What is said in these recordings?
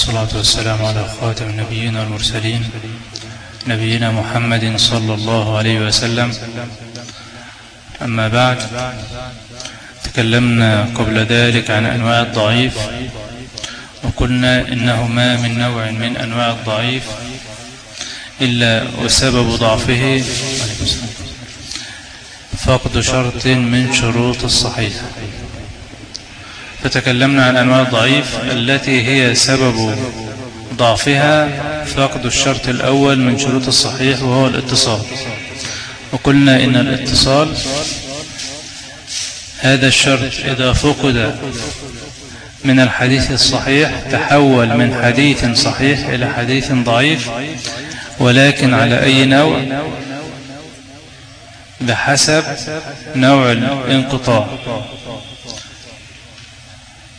والصلاة والسلام على خاتم النبيين والمرسلين نبينا محمد صلى الله عليه وسلم. أما بعد تكلمنا قبل ذلك عن أنواع الضعيف وقلنا إنه ما من نوع من أنواع الضعيف إلا وسبب ضعفه فقد شرط من شروط الصحيح. فتكلمنا عن أنواع الضعيف التي هي سبب ضعفها فقد الشرط الأول من شروط الصحيح وهو الاتصال. وقلنا إن الاتصال هذا الشرط إذا فقد من الحديث الصحيح تحول من حديث صحيح إلى حديث ضعيف ولكن على أي نوع؟ بحسب نوع الانقطاع.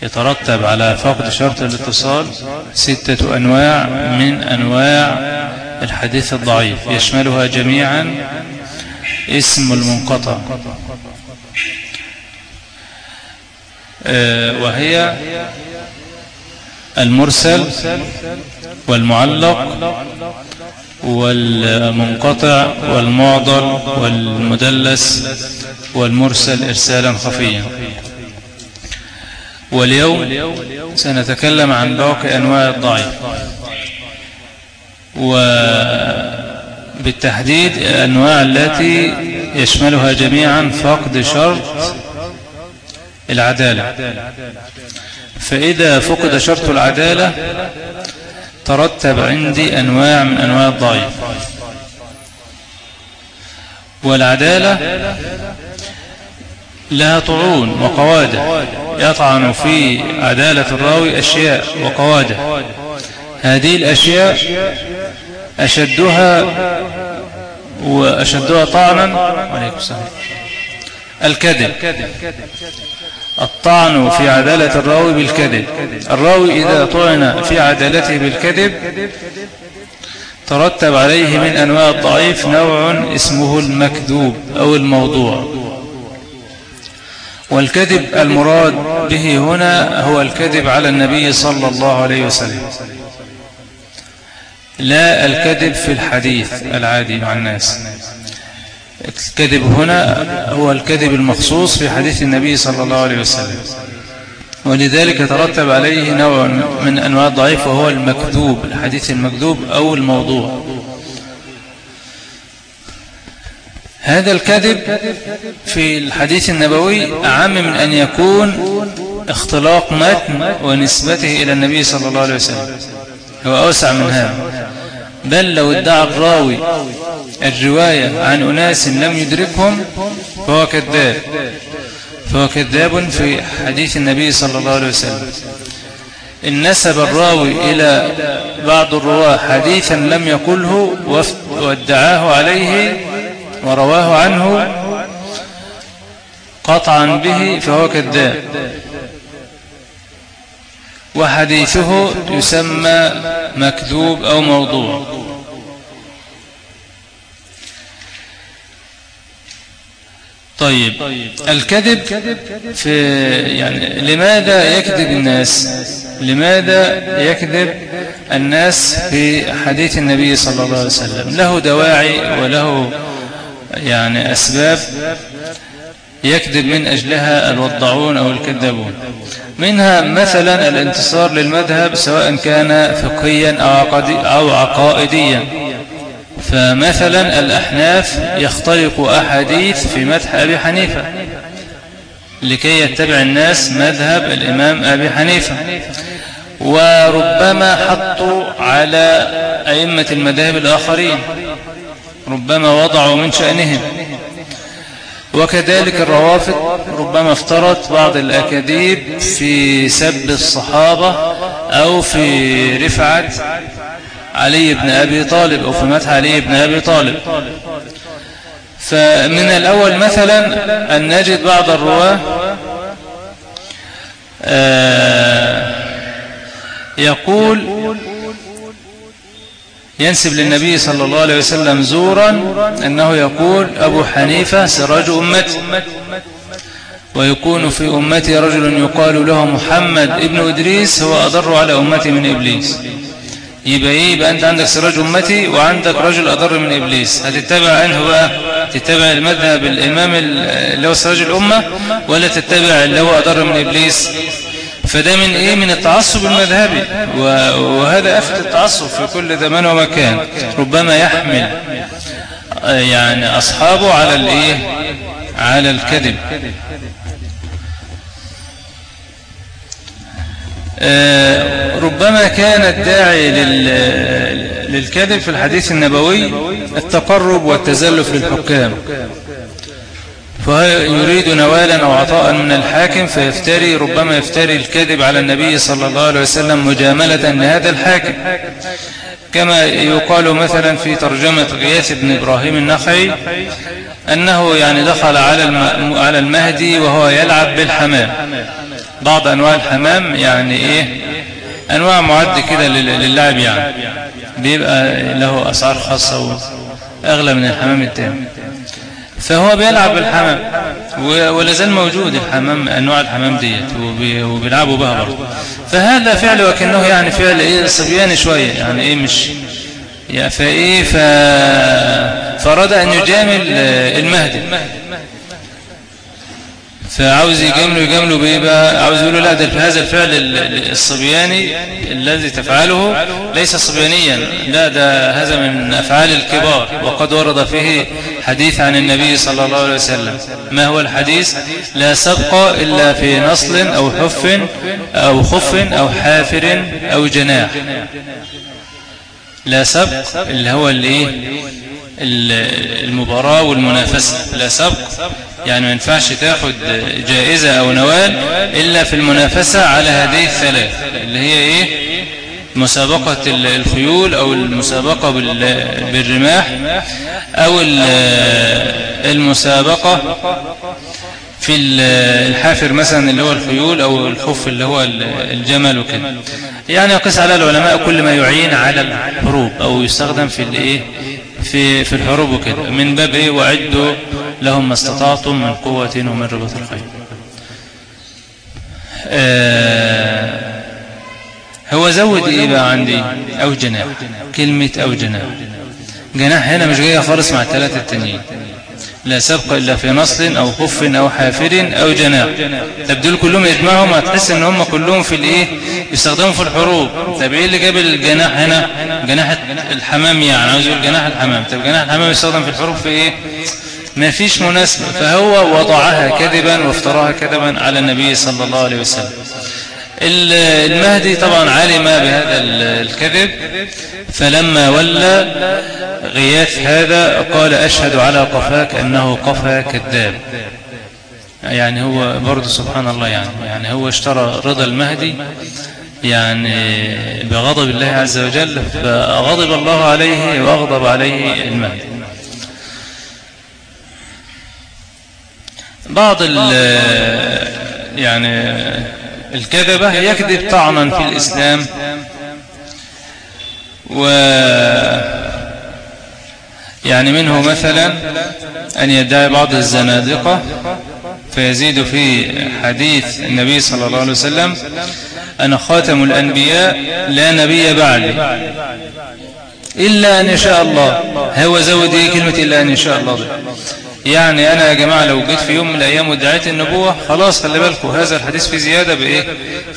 يترتب على فقد شرط الاتصال ستة أنواع من أنواع الحديث الضعيف. يشملها جميعا اسم المنقطع. وهي المرسل والمعلق والمنقطع والمعضل والمدلس والمرسل إرسالا خفيا. واليوم سنتكلم عن باقي أنواع الضعيف. وبالتحديد الأنواع التي يشملها جميعا فقد شرط العدالة. فإذا فقد شرط العدالة ترتب عندي أنواع من أنواع الضعيف. والعدالة لها طعون وقوادة. يطعن في عدالة الراوي أشياء وقوادة. هذه الأشياء أشدها وأشدها طعنا. الكذب. الطعن في عدالة الراوي بالكذب. الراوي إذا طعن في عدالته بالكذب ترتب عليه من أنواع الضعيف نوع اسمه المكذوب أو الموضوع. والكذب المراد به هنا هو الكذب على النبي صلى الله عليه وسلم. لا الكذب في الحديث العادي مع الناس. الكذب هنا هو الكذب المخصوص في حديث النبي صلى الله عليه وسلم. ولذلك ترتب عليه نوع من أنواع الضعيف وهو المكذوب الحديث المكذوب أو الموضوع. هذا الكذب في الحديث النبوي أعم من أن يكون اختلاق متن ونسبته إلى النبي صلى الله عليه وسلم. هو أوسع من هذا. بل لو ادعى الراوي الرواية عن أناس لم يدركهم فهو كذاب. فهو كذاب في حديث النبي صلى الله عليه وسلم. إن نسب الراوي إلى بعض الرواة حديثا لم يقله وادعاه عليه ورواه عنه قطعا به فهو كذاب وحديثه يسمى مكذوب أو موضوع. طيب الكذب في يعني لماذا يكذب الناس؟ لماذا يكذب الناس في حديث النبي صلى الله عليه وسلم؟ له دواعي وله يعني أسباب يكذب من أجلها الوضعون أو الكذابون منها مثلا الانتصار للمذهب سواء كان فقهيا أو عقائديا. فمثلا الأحناف يختلق أحاديث في مدح أبي حنيفة لكي يتبع الناس مذهب الإمام أبي حنيفة. وربما حطوا على أئمة المذاهب الآخرين. ربما وضعوا من شأنهم. وكذلك الروافض ربما افترت بعض الأكاذيب في سب الصحابة أو في رفعة علي بن أبي طالب أو في مدح علي بن أبي طالب. فمن الأول مثلا أن نجد بعض الرواة آه، يقول ينسب للنبي صلى الله عليه وسلم زورا أنه يقول أبو حنيفة سراج أمتي. ويكون في أمتي رجل يقال له محمد ابن إدريس هو أضر على أمتي من إبليس. يبقى إيه؟ يبقى أنت عندك سراج أمتي وعندك رجل أضر من إبليس. هتتبع أنه بقى تتبع المذهب الإمام اللي هو سراج الأمة ولا تتبع اللي هو أضر من إبليس؟ فده من إيه؟ من التعصب المذهبي. وهذا أفت التعصب في كل زمان ومكان. ربما يحمل يعني أصحابه على الإيه؟ على الكذب. آه، ربما كان الداعي للكذب في الحديث النبوي التقرب والتزلف للحكام. فيريد نوالا أو عطاء من الحاكم فيفتري ربما يفتري الكذب على النبي صلى الله عليه وسلم مجاملة لهذا الحاكم. كما يقال مثلا في ترجمة غياث بن إبراهيم النخعي أنه يعني دخل على المهدي وهو يلعب بالحمام. بعض أنواع الحمام يعني إيه؟ أنواع معد كده للعب يعني. بيبقى له أسعار خاصة وأغلى من الحمام التاني. فهو بيلعب بالحمام ولازال موجود الحمام أنواع الحمام ديت وبيلعبوا بها برضه. فهذا فعل وكأنه يعني فعل إيه صبياني شوية يعني إيه مش يعني فإيه فراد أن يجامل المهدي. فعاوز يجامله يجامله بايه بقى عاوز يقول له لا ده هذا الفعل الصبياني الذي تفعله ليس صبيانيا. لا ده هذا من أفعال الكبار. وقد ورد فيه حديث عن النبي صلى الله عليه وسلم. ما هو الحديث؟ لا سبق إلا في نصل أو حف أو خف أو حافر أو جناح. لا سبق اللي هو الإيه؟ المباراة والمنافسة. لا سبق يعني ما ينفعش تاخد جائزة أو نوال إلا في المنافسة على هذه الثلاث اللي هي إيه؟ مسابقة الخيول أو المسابقة بالرماح أو المسابقة في الحافر مثلا اللي هو الخيول أو الخف اللي هو الجمل وكده. يعني يقص على العلماء كل ما يعين على الحروب أو يستخدم في الإيه في في الحروب وكده. من باب إيه؟ وعدوا لهم ما استطعتم من قوة ومن ربط الخير. آه هو زود إيه بقى عندي أو جناح كلمة أو جناح. جناح هنا مش جاية خالص مع الثلاثة التانيين. لا سبق إلا في نصل أو خف أو حافر أو جناح. طب دول كلهم يجمعهم هتحس إن هم كلهم في الإيه؟ يستخدموا في الحروب. طب إيه اللي جاب الجناح هنا؟ جناح الحمام يعني عاوز يقول جناح الحمام. طب جناح الحمام يستخدم في الحروب في إيه؟ ما فيش مناسبة. فهو وضعها كذبا وافتراها كذبا على النبي صلى الله عليه وسلم. المهدي طبعا علم بهذا الكذب فلما ولى غياث هذا قال أشهد على قفاك أنه قفا كذاب. يعني هو برضه سبحان الله يعني يعني هو اشترى رضا المهدي يعني بغضب الله عز وجل فغضب الله عليه وأغضب عليه المهدي. بعض يعني الكذبة يكذب طعنا في الإسلام و يعني منه مثلا أن يدعي بعض الزنادقة فيزيد في حديث النبي صلى الله عليه وسلم أنا خاتم الأنبياء لا نبي بعدي إلا أن يشاء الله هو زود إيه كلمة إلا أن يشاء الله. يعني أنا يا جماعة لو جيت في يوم من الأيام ودعيت النبوة خلاص خلي بالكم هذا الحديث في زيادة بإيه؟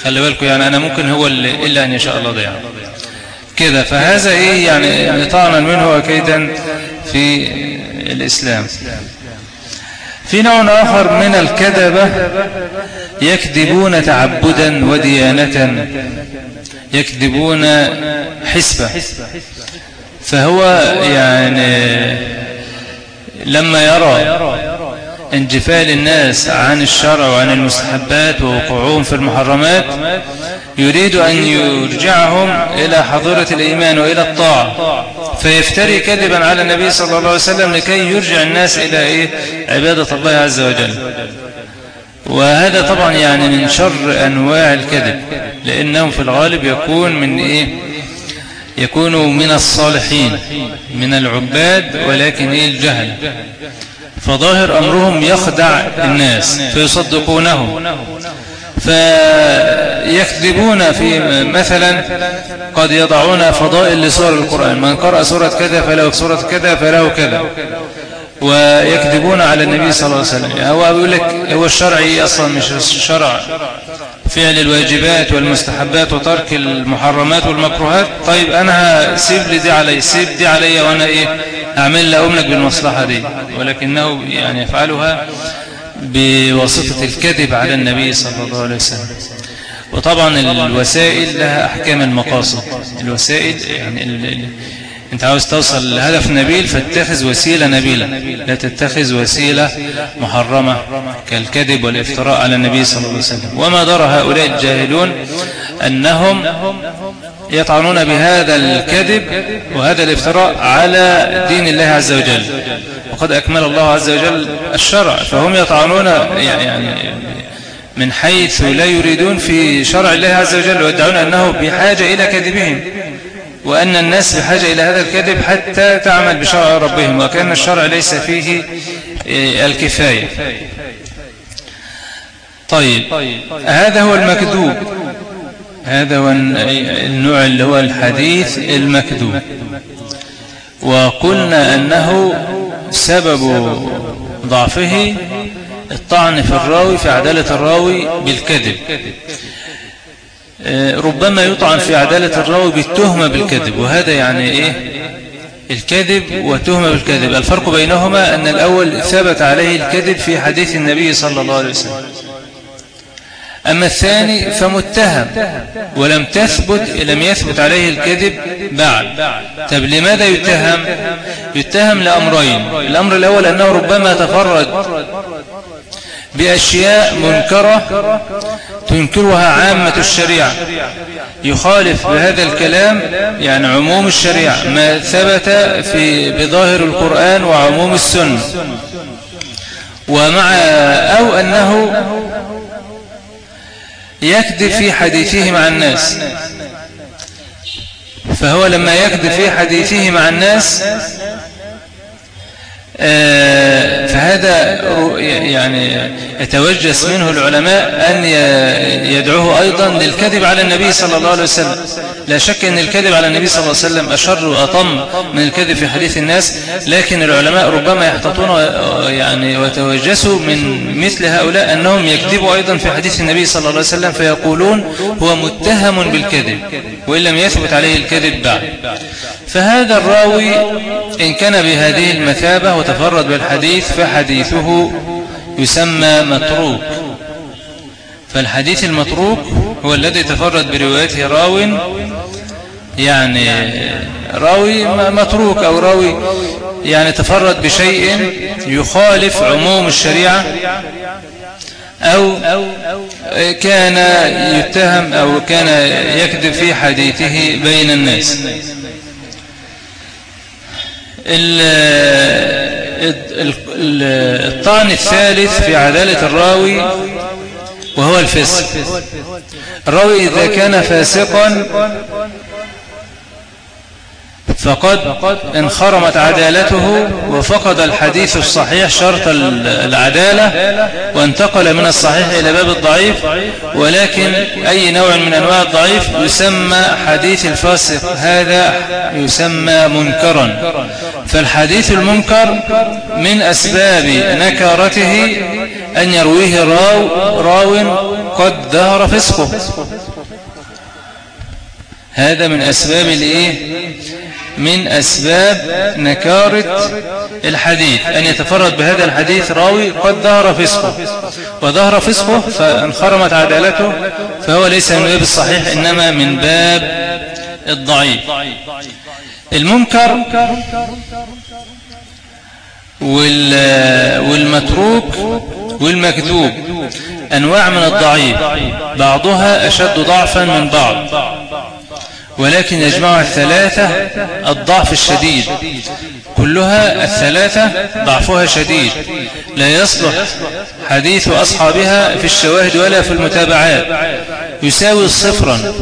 خلي بالكم يعني أنا ممكن هو اللي إلا أن يشاء الله يعني كده فهذا إيه يعني, يعني طعنا منه وكيدا في الإسلام. في نوع آخر من الكذبة يكذبون تعبدا وديانة يكذبون حسبة. فهو يعني لما يرى انجفال الناس عن الشرع وعن المستحبات ووقوعهم في المحرمات يريد أن يرجعهم إلى حضورة الإيمان وإلى الطاعة فيفتري كذبا على النبي صلى الله عليه وسلم لكي يرجع الناس إلى إيه؟ عبادة الله عز وجل وهذا طبعا يعني من شر أنواع الكذب لأنهم في الغالب يكون من إيه يكونوا من الصالحين من العباد ولكن إيه الجهل؟ فظاهر أمرهم يخدع الناس فيصدقونه فيكذبون في مثلا قد يضعون فضائل لسور القرآن من قرأ سورة كذا فله سورة كذا فله كذا ويكذبون على النبي صلى الله عليه وسلم. هو بيقول لك هو الشرعي أصلا مش الشرع. فعل الواجبات والمستحبات وترك المحرمات والمكروهات. طيب أنا سيب لي دي علي سيب دي علي وأنا إيه؟ أعمل لها أملك بالمصلحة دي. ولكنه يعني يفعلها بواسطة الكذب على النبي صلى الله عليه وسلم. وطبعا الوسائل لها أحكام المقاصد. الوسائل يعني انت عاوز توصل لهدف نبيل فاتخذ وسيلة نبيلة. لا تتخذ وسيلة محرمة كالكذب والافتراء على النبي صلى الله عليه وسلم. وما دار هؤلاء الجاهلون أنهم يطعنون بهذا الكذب وهذا الافتراء على دين الله عز وجل. وقد أكمل الله عز وجل الشرع فهم يطعنون يعني من حيث لا يريدون في شرع الله عز وجل ويدعون أنه بحاجة إلى كذبهم. وأن الناس بحاجة إلى هذا الكذب حتى تعمل بشرع ربهم وكأن الشرع ليس فيه آه، الكفاية. طيب هذا هو المكذوب. هذا هو النوع اللي هو الحديث المكذوب. وقلنا أنه سبب ضعفه الطعن في الراوي في عدالة الراوي بالكذب. ربما يطعن في عدالة الراوي بالتهمة بالكذب وهذا يعني إيه؟ الكذب وتهمة بالكذب. الفرق بينهما أن الأول ثبت عليه الكذب في حديث النبي صلى الله عليه وسلم. أما الثاني فمتهم ولم تثبت لم يثبت عليه الكذب بعد. طب لماذا يتهم؟ يتهم لأمرين. الأمر الأول أنه ربما تفرد بأشياء منكرة تنكرها عامة الشريعة. يخالف بهذا الكلام يعني عموم الشريعة ما ثبت في بظاهر القرآن وعموم السنة. ومع أو أنه يكذب في حديثه مع الناس. فهو لما يكذب في حديثه مع الناس فهذا يعني يتوجس منه العلماء أن يدعوه أيضا للكذب على النبي صلى الله عليه وسلم. لا شك أن الكذب على النبي صلى الله عليه وسلم أشر وأطم من الكذب في حديث الناس لكن العلماء ربما يحتطون يعني وتوجسوا من مثل هؤلاء أنهم يكذبوا أيضا في حديث النبي صلى الله عليه وسلم فيقولون هو متهم بالكذب وإن لم يثبت عليه الكذب بعد. فهذا الراوي إن كان بهذه المثابة وتفرد بالحديث فحديثه يسمى متروك. فالحديث المتروك هو الذي تفرد بروايته راو يعني راوي متروك أو راوي يعني تفرد بشيء يخالف عموم الشريعة أو كان يتهم أو كان يكذب في حديثه بين الناس. الطعن الثالث في عدالة الراوي وهو الفسق. الراوي إذا كان فاسقا فقد انخرمت عدالته وفقد الحديث الصحيح شرط العدالة وانتقل من الصحيح إلى باب الضعيف ولكن أي نوع من أنواع الضعيف يسمى حديث الفاسق. هذا يسمى منكرا. فالحديث المنكر من أسباب نكارته أن يرويه راو, راو قد ظهر فسقه. هذا من أسباب الإيه؟ من أسباب نكارة الحديث. أن يتفرد بهذا الحديث راوي قد ظهر فسقه. وظهر فسقه فانخرمت عدالته فهو ليس من باب الصحيح إنما من باب الضعيف. المنكر والمتروك والمكذوب أنواع من الضعيف بعضها أشد ضعفا من بعض. ولكن يجمع الثلاثة الضعف الشديد. كلها الثلاثة ضعفها شديد. لا يصلح حديث أصحابها في الشواهد ولا في المتابعات. يساوي صفرا.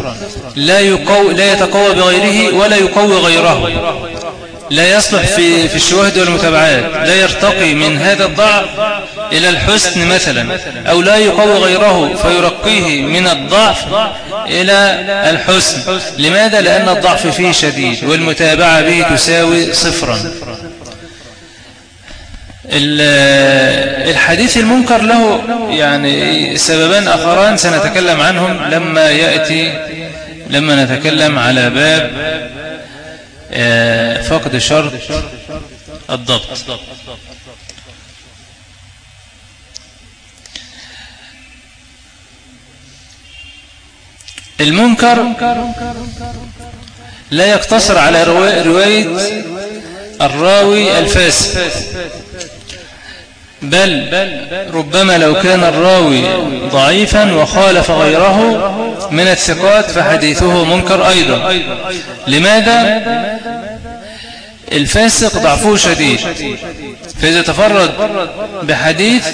لا, يقو لا يتقوى بغيره ولا يقوي غيره. لا يصلح في في الشواهد والمتابعات لا يرتقي من هذا الضعف إلى الحسن مثلا أو لا يقوي غيره فيرقيه من الضعف إلى الحسن لماذا؟ لأن الضعف فيه شديد والمتابعة به تساوي صفرا الحديث المنكر له يعني سببان آخران سنتكلم عنهم لما يأتي لما نتكلم على باب فقد شرط الضبط. المنكر لا يقتصر على رواية الراوي الفاسد. بل ربما لو كان الراوي ضعيفا وخالف غيره من الثقات فحديثه منكر أيضا. لماذا؟ الفاسق ضعفه شديد. فإذا تفرد بحديث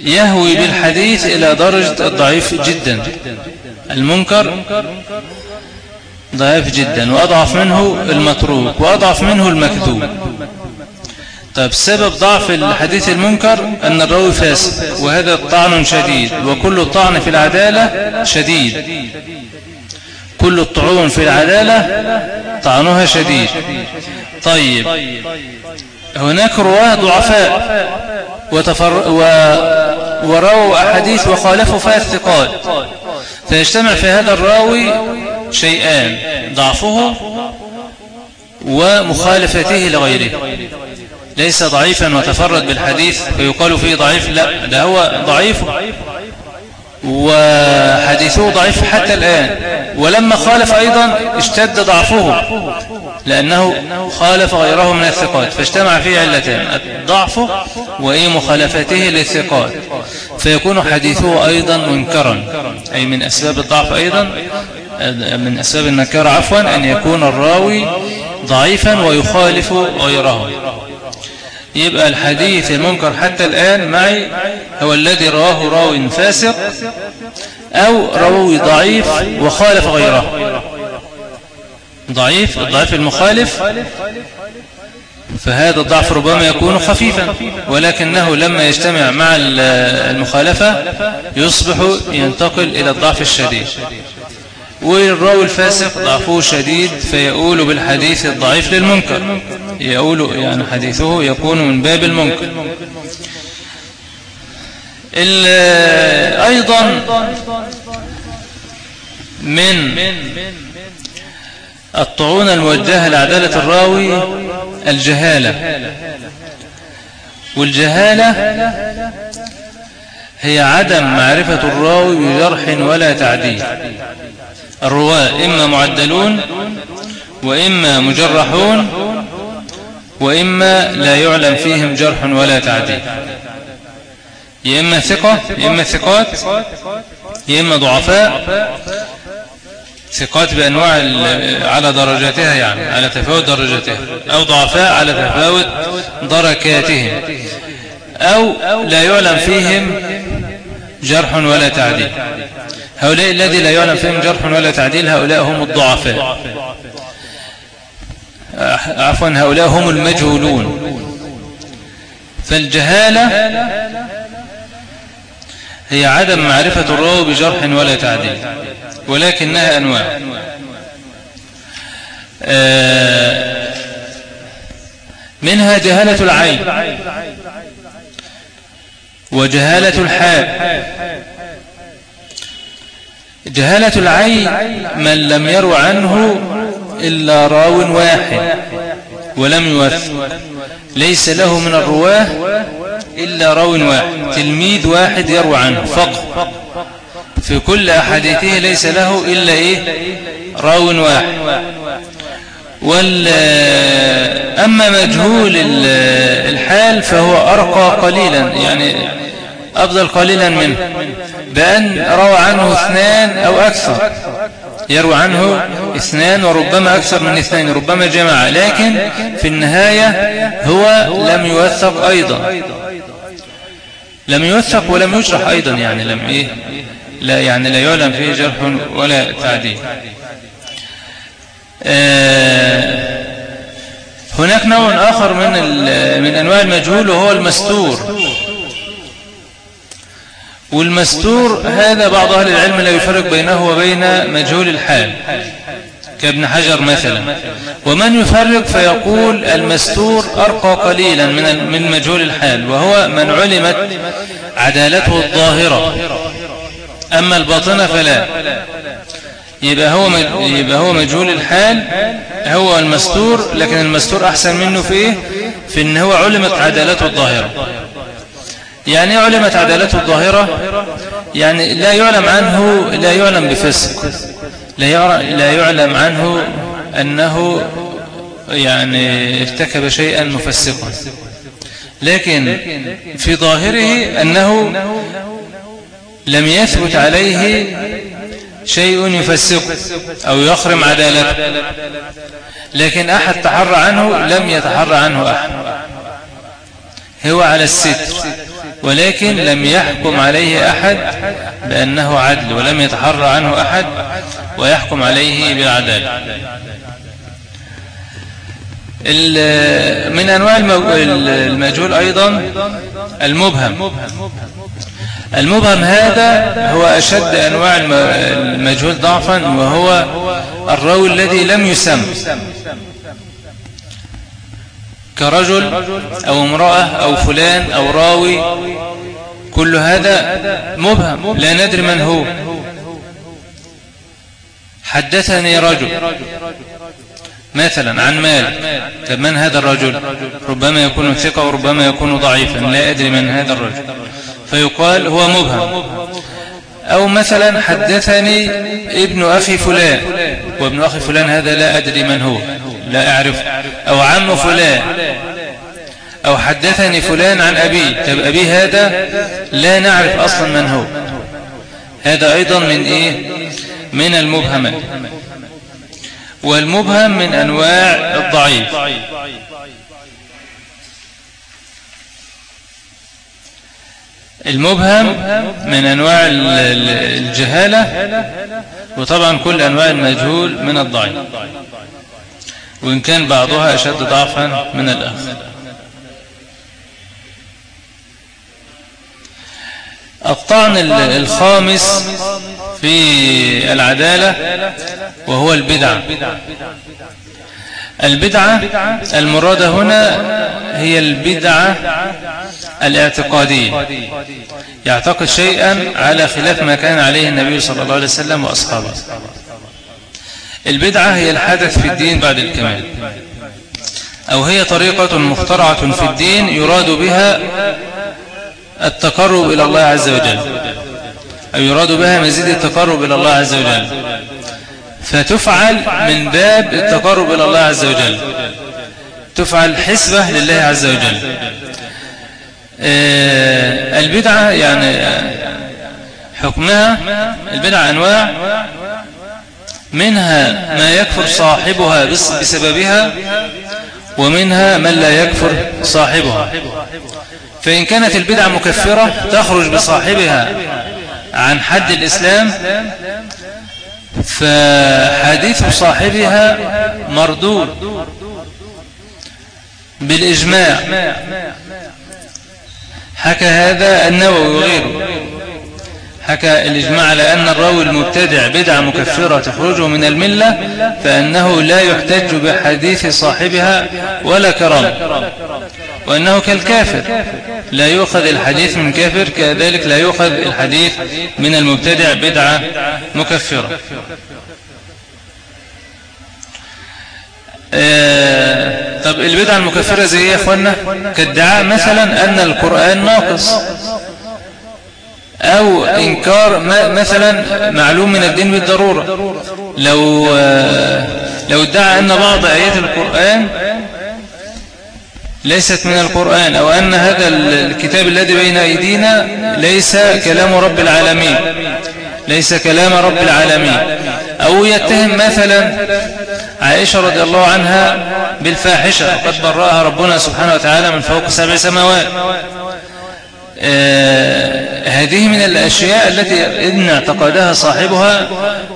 يهوي بالحديث إلى درجة الضعيف جدا. المنكر ضعيف جدا وأضعف منه المتروك وأضعف منه المكذوب. طيب سبب ضعف الحديث المنكر أن الرأوي فاسد وهذا طعن شديد وكل طعن في العدالة شديد. كل الطعون في العدالة طعنها شديد. طيب هناك رواة ضعفاء وتفر و... ورووا أحاديث وخالفوا فيها الثقات. فيجتمع في هذا الراوي شيئان ضعفه ومخالفته لغيره. ليس ضعيفا وتفرد بالحديث فيقال فيه ضعيف. لا ده هو ضعيف وحديثه ضعيف حتى الآن. ولما خالف أيضا اشتد ضعفه لأنه خالف غيره من الثقات فاجتمع فيه علتين الضعف وإيه مخالفته للثقات. فيكون حديثه أيضا منكرا أي من أسباب الضعف أيضا من أسباب النكار عفوا أن يكون الراوي ضعيفا ويخالف غيره. يبقى الحديث المنكر حتى الآن معي هو الذي رواه راو فاسق أو راوي ضعيف وخالف غيره. ضعيف الضعيف المخالف فهذا الضعف ربما يكون خفيفا ولكنه لما يجتمع مع المخالفة يصبح ينتقل إلى الضعف الشديد. والراوي الفاسق ضعفه شديد فيقول بالحديث الضعيف للمنكر. يقول يعني حديثه يكون من باب المنكر. أيضا من الطعون الموجهة لعدالة الراوي الجهالة. والجهالة هي عدم معرفة الراوي بجرح ولا تعديل. الرواة إما معدلون وإما مجرحون وإما لا يعلم فيهم جرح ولا تعديل. يا إما ثقة يا إما ثقات يا إما ضعفاء. ثقات بأنواع على درجاتها يعني على تفاوت درجاتها. أو ضعفاء على تفاوت دركاتهم. أو لا يعلم فيهم جرح ولا تعديل. هؤلاء الذي لا يعلم فيهم جرح ولا تعديل هؤلاء هم الضعفاء. عفوا هؤلاء هم المجهولون. فالجهالة هي عدم معرفة الراوي بجرح ولا تعديل ولكنها أنواع. آه، منها جهالة العين وجهالة الحال جهالة العين من لم يرو عنه إلا راو واحد ولم يوثق. ليس له من الرواة إلا راو واحد. تلميذ واحد يروى عنه فقط. في كل أحاديثه ليس له إلا إيه؟ راو واحد. وال أما مجهول الحال فهو أرقى قليلا. يعني أفضل قليلا منه. بأن روى عنه اثنان أو أكثر. يروى عنه اثنان وربما أكثر من اثنين ربما جماعة. لكن في النهاية هو لم يوثق أيضا. لم يوثق ولم يجرح أيضا يعني لم إيه؟ لا يعني لا يعلم فيه جرح ولا تعديل. آه، هناك نوع آخر من من أنواع المجهول وهو المستور. والمستور هذا بعض أهل العلم لا يفرق بينه وبين مجهول الحال. كابن حجر مثلا. ومن يفرق فيقول المستور أرقى قليلا من من مجهول الحال وهو من علمت عدالته الظاهرة. أما الباطنة فلا. يبقى هو يبقى هو مجهول الحال هو المستور لكن المستور أحسن منه في إيه؟ في إن هو علمت عدالته الظاهرة. يعني علمت عدالته الظاهرة يعني لا يعلم عنه لا يعلم بفسق. لا يعلم عنه أنه يعني ارتكب شيئا مفسقا. لكن في ظاهره أنه لم يثبت عليه شيء يفسق أو يخرم عدالته. لكن أحد تحرى عنه لم يتحرى عنه أحد. هو على الستر. ولكن لم يحكم عليه أحد بأنه عدل ولم يتحرى عنه أحد ويحكم عليه بالعدالة من أنواع المجهول أيضا المبهم. المبهم هذا هو أشد أنواع المجهول ضعفا وهو الراوي الذي لم يسم. كرجل أو امرأة أو فلان أو راوي كل هذا مبهم لا ندري من هو. حدثني رجل مثلا عن مال طب من هذا الرجل؟ ربما يكون ثقة وربما يكون ضعيفا لا أدري من هذا الرجل. فيقال هو مبهم. أو مثلا حدثني ابن أخي فلان وابن أخي فلان هذا لا أدري من هو. لا أعرف. أو عم فلان. أو حدثني فلان عن أبي. طب أبي هذا لا نعرف أصلا من هو. هذا أيضا من إيه؟ من المبهمات والمبهم من أنواع الضعيف. المبهم من أنواع الجهالة وطبعا كل أنواع المجهول من الضعيف. وإن كان بعضها أشد ضعفا من الآخر. الطعن الخامس في العدالة وهو البدعة البدعة المرادة هنا هي البدعة الاعتقادية. يعتقد شيئا على خلاف ما كان عليه النبي صلى الله عليه وسلم وأصحابه. البدعة هي الحدث في الدين بعد الكمال. أو هي طريقة مخترعة في الدين يراد بها التقرب إلى الله عز وجل. أو يراد بها مزيد التقرب إلى الله عز وجل. فتفعل من باب التقرب إلى الله عز وجل. تفعل حسبة لله عز وجل. آه، البدعة يعني حكمها البدعة أنواع. منها ما يكفر صاحبها بسببها ومنها من لا يكفر صاحبها. فإن كانت البدعة مكفرة تخرج بصاحبها عن حد الإسلام فحديث صاحبها مردود بالإجماع. حكى هذا النووي وغيره حكى الإجماع على أن الراوي المبتدع بدعة مكفرة تخرجه من الملة فأنه لا يحتج بحديث صاحبها ولا كرام وأنه كالكافر لا يؤخذ الحديث من كافر كذلك لا يؤخذ الحديث من المبتدع بدعة مكفرة. آه طب البدعة المكفرة زي إيه يا اخوانا كادعاء مثلا أن القرآن ناقص. أو إنكار مثلا معلوم من الدين بالضرورة. لو آه لو ادعى أن بعض آيات القرآن ليست من القرآن أو أن هذا الكتاب الذي بين أيدينا ليس كلام رب العالمين ليس كلام رب العالمين. أو يتهم مثلا عائشة رضي الله عنها بالفاحشة وقد برأها ربنا سبحانه وتعالى من فوق سبع سماوات. هذه من الأشياء التي إن اعتقدها صاحبها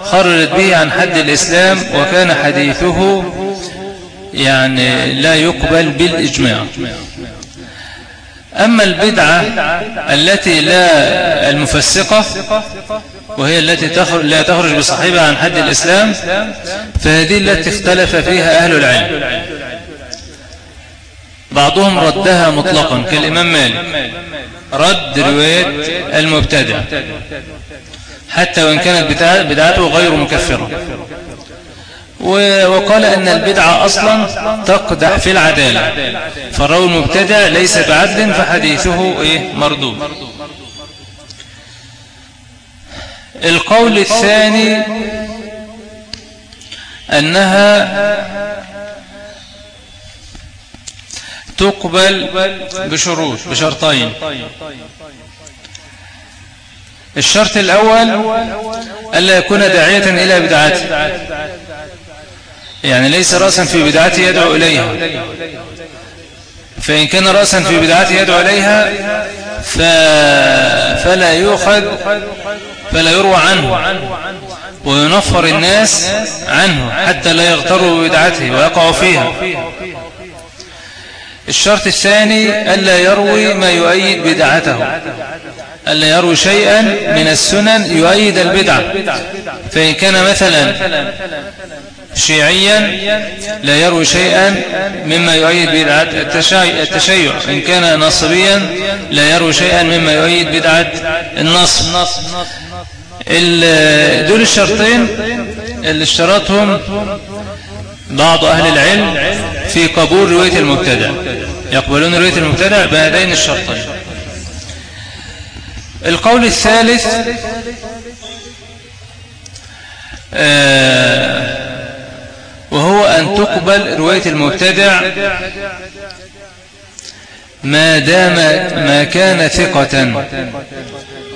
خرجت به عن حد الإسلام وكان حديثه يعني لا يقبل بالإجماع. أما البدعة التي لا المفسقة وهي التي تخرج لا تخرج بصاحبها عن حد الإسلام فهذه التي اختلف فيها أهل العلم. بعضهم ردها مطلقا كالإمام مالك. رد رواية المبتدع. حتى وإن كانت بدعته غير مكفرة. وقال أن البدعة أصلا تقدح في العدالة. فالراوي المبتدع ليس بعدل فحديثه إيه؟ مردود. القول الثاني أنها تقبل بشروط بشرطين. الشرط الأول ألا يكون داعية إلى بدعته يعني ليس رأسا في بدعته يدعو إليها. فإن كان رأسا في بدعته يدعو إليها ف... فلا يؤخذ فلا يروى عنه وينفر الناس عنه حتى لا يغتروا ببدعته ويقعوا فيها. الشرط الثاني ألا يروي ما يؤيد بدعته. ألا يروي شيئا من السنن يؤيد البدعة فإن كان مثلا شيعيا لا يروي شيئا مما يؤيد بدعة التشيع إن كان نصبيا لا يروي شيئا مما يؤيد بدعة النصب. دول الشرطين اللي اشترطهم بعض أهل العلم في قبول رواية المبتدع يقبلون رواية المبتدع بهذين الشرطين. القول الثالث آه وهو أن تقبل رواية المبتدع ما دام ما كان ثقة.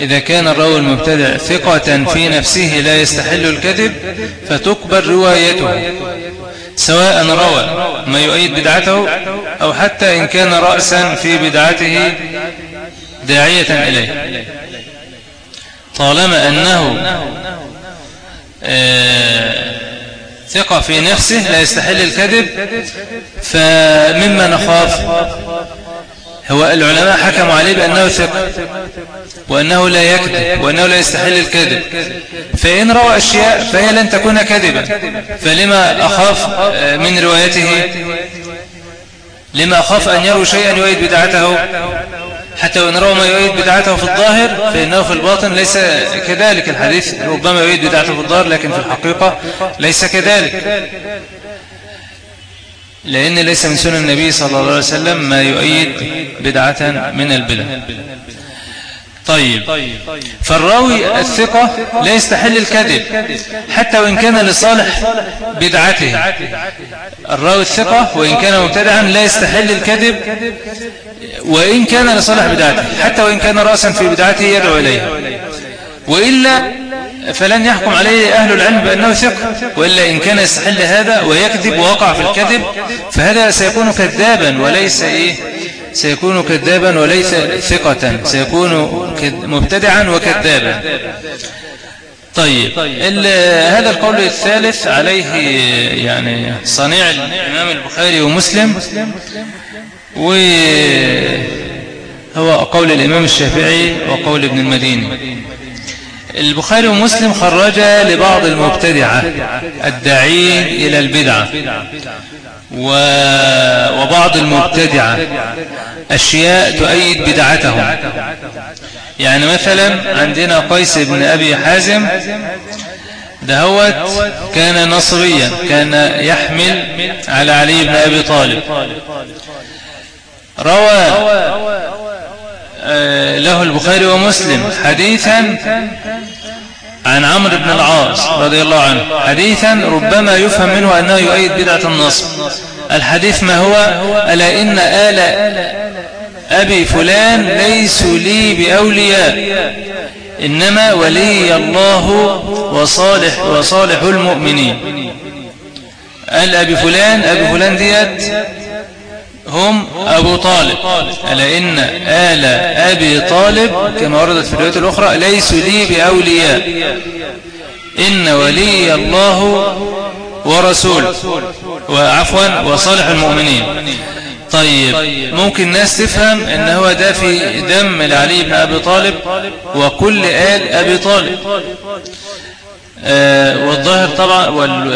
إذا كان الراوي المبتدع ثقة في نفسه لا يستحل الكذب فتقبل روايته. سواء روى ما يؤيد بدعته أو حتى إن كان رأسا في بدعته داعية إليه. طالما أنه آه ثقة في نفسه لا يستحل الكذب فمما نخاف هو العلماء حكموا عليه بأنه ثقة وأنه لا يكذب وأنه لا يستحل الكذب. فإن روى أشياء فهي لن تكون كذبا. فلما أخاف من روايته لما أخاف أن يروي شيئا يؤيد بدعته حتى وإن روى ما يؤيد بدعته في الظاهر فإنه في الباطن ليس كذلك الحديث. ربما يؤيد بدعته في الظاهر لكن في الحقيقة ليس كذلك. لأن ليس من سنن النبي صلى الله عليه وسلم ما يؤيد بدعة من البدع. طيب. فالراوي الثقة لا يستحل الكذب حتى وإن كان لصالح بدعته. الراوي الثقة وإن كان مبتدعا لا يستحل الكذب وإن كان لصالح بدعته حتى وإن كان رأسا في بدعته يدعو إليه. وإلا فلن يحكم عليه أهل العلم بأنه ثقة وإلا إن كان يستحل هذا ويكذب ووقع في الكذب فهذا سيكون كذابا وليس إيه؟ سيكون كذابا وليس ثقة سيكون مبتدعا وكذابا. طيب هذا القول الثالث عليه يعني صنيع الإمام البخاري ومسلم وهو قول الإمام الشافعي وقول ابن المديني. البخاري ومسلم خرجا لبعض المبتدعة الداعين إلى البدعة. وبعض المبتدعة أشياء تؤيد بدعتهم. يعني مثلا عندنا قيس بن أبي حازم دهوت كان نصريا كان يحمل على علي بن أبي طالب. روى له البخاري ومسلم حديثا عن عمرو بن العاص رضي الله عنه. حديثا ربما يفهم منه أنه يؤيد بدعة النصب. الحديث ما هو؟ ألا إن آل أبي فلان ليسوا لي بأولياء إنما ولي الله وصالح, وصالح المؤمنين. آل أبي فلان أبي فلان ديت هم أبو طالب. ألا إن آل أبي طالب كما وردت في الرواية الأخرى ليسوا لي بأولياء. إن ولي الله ورسوله وعفوا وصالح المؤمنين. طيب ممكن الناس تفهم إن هو ده في دم لعلي بن أبي طالب وكل آل أبي طالب. والظاهر طبعا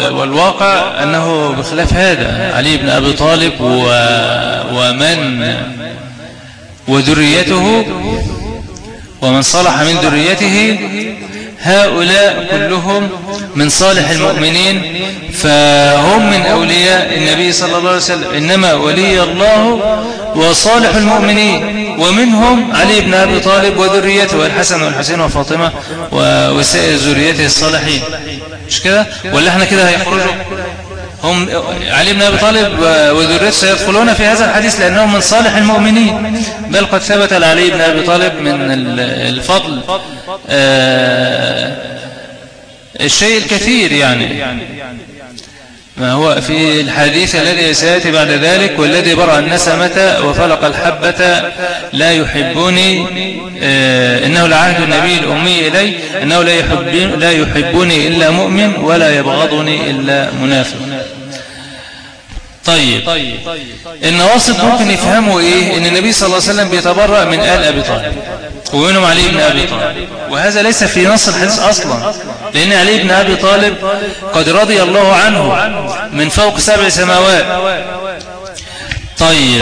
والواقع أنه بخلاف هذا علي بن أبي طالب ومن وذريته ومن صلح من ذريته هؤلاء كلهم من صالح المؤمنين فهم من أولياء النبي صلى الله عليه وسلم إنما ولي الله وصالح المؤمنين ومنهم علي بن أبي طالب وذريته الحسن والحسين وفاطمة وسائر ذريته الصالحين. مش كده؟ ولا إحنا كده هيخرجوا؟ هم علي بن أبي طالب وذريته سيدخلون في هذا الحديث لأنهم من صالح المؤمنين. بل قد ثبت لعلي بن أبي طالب من الفضل آه، الشيء الكثير يعني. ما هو في الحديث الذي سيأتي بعد ذلك والذي برأ النسمة وفلق الحبة لا يحبني آه، إنه لعهد النبي الأمي إلي يحب لا يحبني إلا مؤمن ولا يبغضني إلا منافق. طيب. النواصب ممكن يفهموا إيه؟ إن النبي صلى الله عليه وسلم بيتبرأ من آل أبي طالب. ومنهم علي بن أبي طالب. وهذا ليس في نص الحديث أصلا. لأن علي بن أبي طالب قد رضي الله عنه من فوق سبع سماوات. طيب.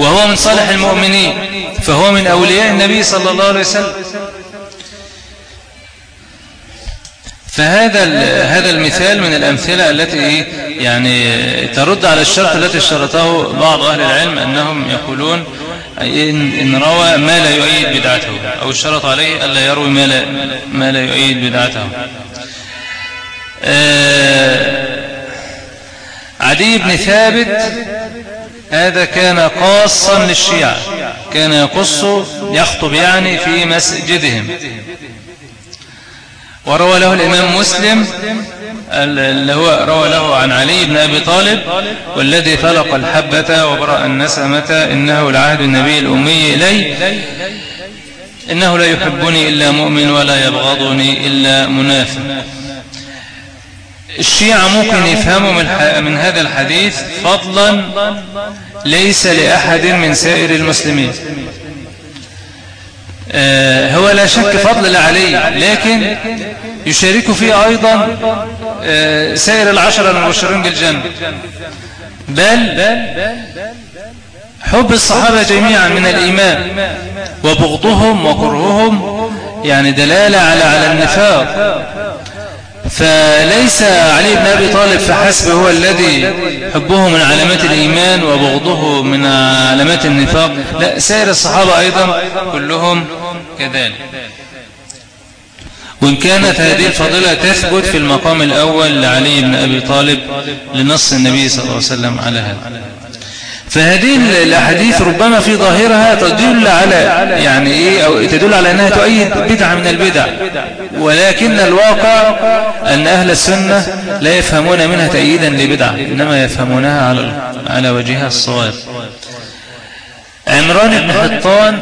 وهو من صالح المؤمنين. فهو من أولياء النبي صلى الله عليه وسلم. فهذا هذا المثال من الأمثلة التي يعني ترد على الشرط التي اشترطه بعض أهل العلم أنهم يقولون إن, إن روى ما لا يؤيد بدعته أو اشترط عليه ألا يروي ما لا, ما لا يؤيد بدعته. آه عدي بن ثابت هذا كان قاصا للشيعة كان يقص يخطب يعني في مسجدهم. وروى له الإمام مسلم اللي هو روى له عن علي بن أبي طالب والذي فلق الحبة وبرأ النسمة إنه العهد النبي الأمي إلي إنه لا يحبني إلا مؤمن ولا يبغضني إلا منافق. الشيعة ممكن يفهموا من هذا الحديث فضلا ليس لأحد من سائر المسلمين. آه، هو لا شك فضل لعلي لكن يشارك فيه أيضا سائر العشرة المبشرين بالجنة. بل حب الصحابة جميعا من الإيمان وبغضهم وكرههم يعني دلالة على على النفاق. فليس علي بن أبي طالب فحسب هو الذي حبه من علامات الإيمان وبغضه من علامات النفاق. لا سائر الصحابة أيضا كلهم كذلك. وإن كانت هذه الفضيلة تثبت في المقام الأول لعلي بن أبي طالب لنص النبي صلى الله عليه وسلم على هذا. فهذه الأحاديث ربما في ظاهرها تدل على يعني إيه؟ أو تدل على أنها تؤيد بدعة من البدع. ولكن الواقع أن أهل السنة لا يفهمون منها تأييدا لبدعة إنما يفهمونها على على وجهها الصواب. عمران بن حطان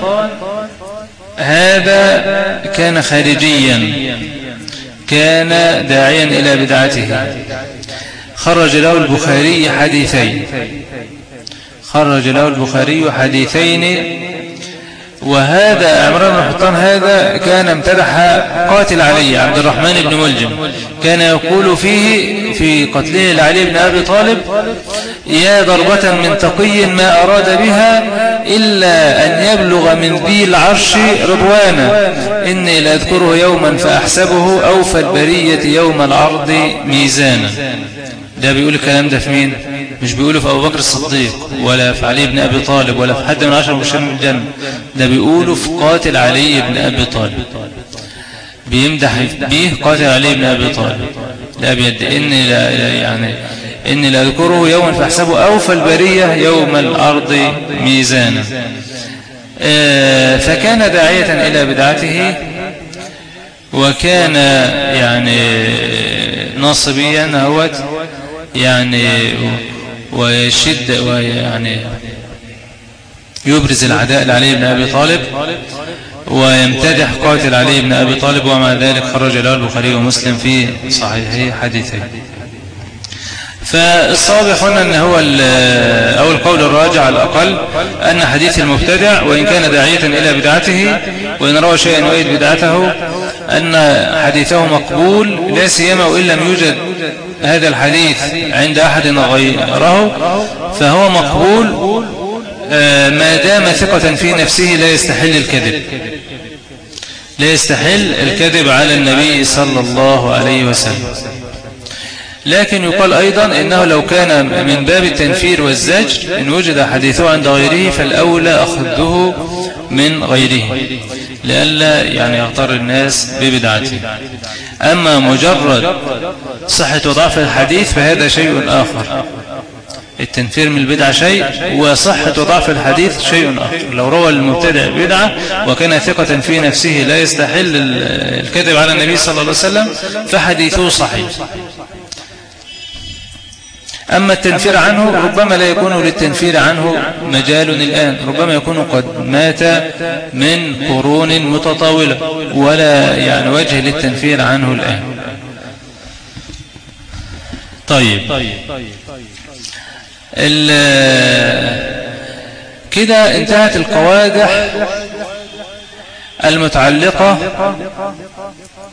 هذا كان خارجيا كان داعيا إلى بدعته. خرج له البخاري حديثين. خرج له البخاري حديثين وهذا عمران بن حطان هذا كان امتدح قاتل علي عبد الرحمن بن ملجم. كان يقول فيه في قتله لعلي بن أبي طالب يا ضربة من تقي ما أراد بها إلا أن يبلغ من ذي العرش رضوانا. إني لأذكره يوما فأحسبه أوفى البرية يوم العرض ميزانا. ده بيقول الكلام ده في مين؟ مش بيقوله في أبو بكر الصديق ولا في علي بن أبي طالب ولا في حد من عشر مبشرين الجنة. ده بيقوله في قاتل علي بن أبي طالب. بيمدح به قاتل علي بن أبي طالب. لا بيد إني لا يعني إني لا أذكره يوما فاحسبه أوفى البرية يوم الأرض ميزانا. آه، فكان داعية إلى بدعته وكان يعني ناصبيا هوت يعني ويشد ويعني يبرز العداء لعلي بن أبي طالب ويمتدح قاتل علي بن أبي طالب ومع ذلك خرج له البخاري ومسلم في صحيحي حديثين. فالصواب يقولنا أن هو أو القول الراجع على الأقل أن حديث المبتدع وإن كان داعية إلى بدعته وإن روى شيئا يؤيد بدعته أن حديثه مقبول لا سيما وإن لم يوجد هذا الحديث عند أحد غيره فهو مقبول آه، ما دام ثقة في نفسه لا يستحل الكذب. لا يستحل الكذب على النبي صلى الله عليه وسلم. لكن يقال أيضا إنه لو كان من باب التنفير والزجر إن وجد حديثه عند غيره فالأولى أخذه من غيره. لئلا يعني يغتر الناس ببدعته. أما مجرد صحة وضعف الحديث فهذا شيء آخر. التنفير من البدعة شيء وصحة وضعف الحديث شيء آخر. لو روى المبتدع بدعة وكان ثقة في نفسه لا يستحل الكذب على النبي صلى الله عليه وسلم فحديثه صحيح. أما التنفير عنه ربما لا يكون للتنفير عنه مجال الآن. ربما يكون قد مات من قرون متطاولة ولا يعني وجه للتنفير عنه الآن. طيب. كده انتهت القوادح المتعلقة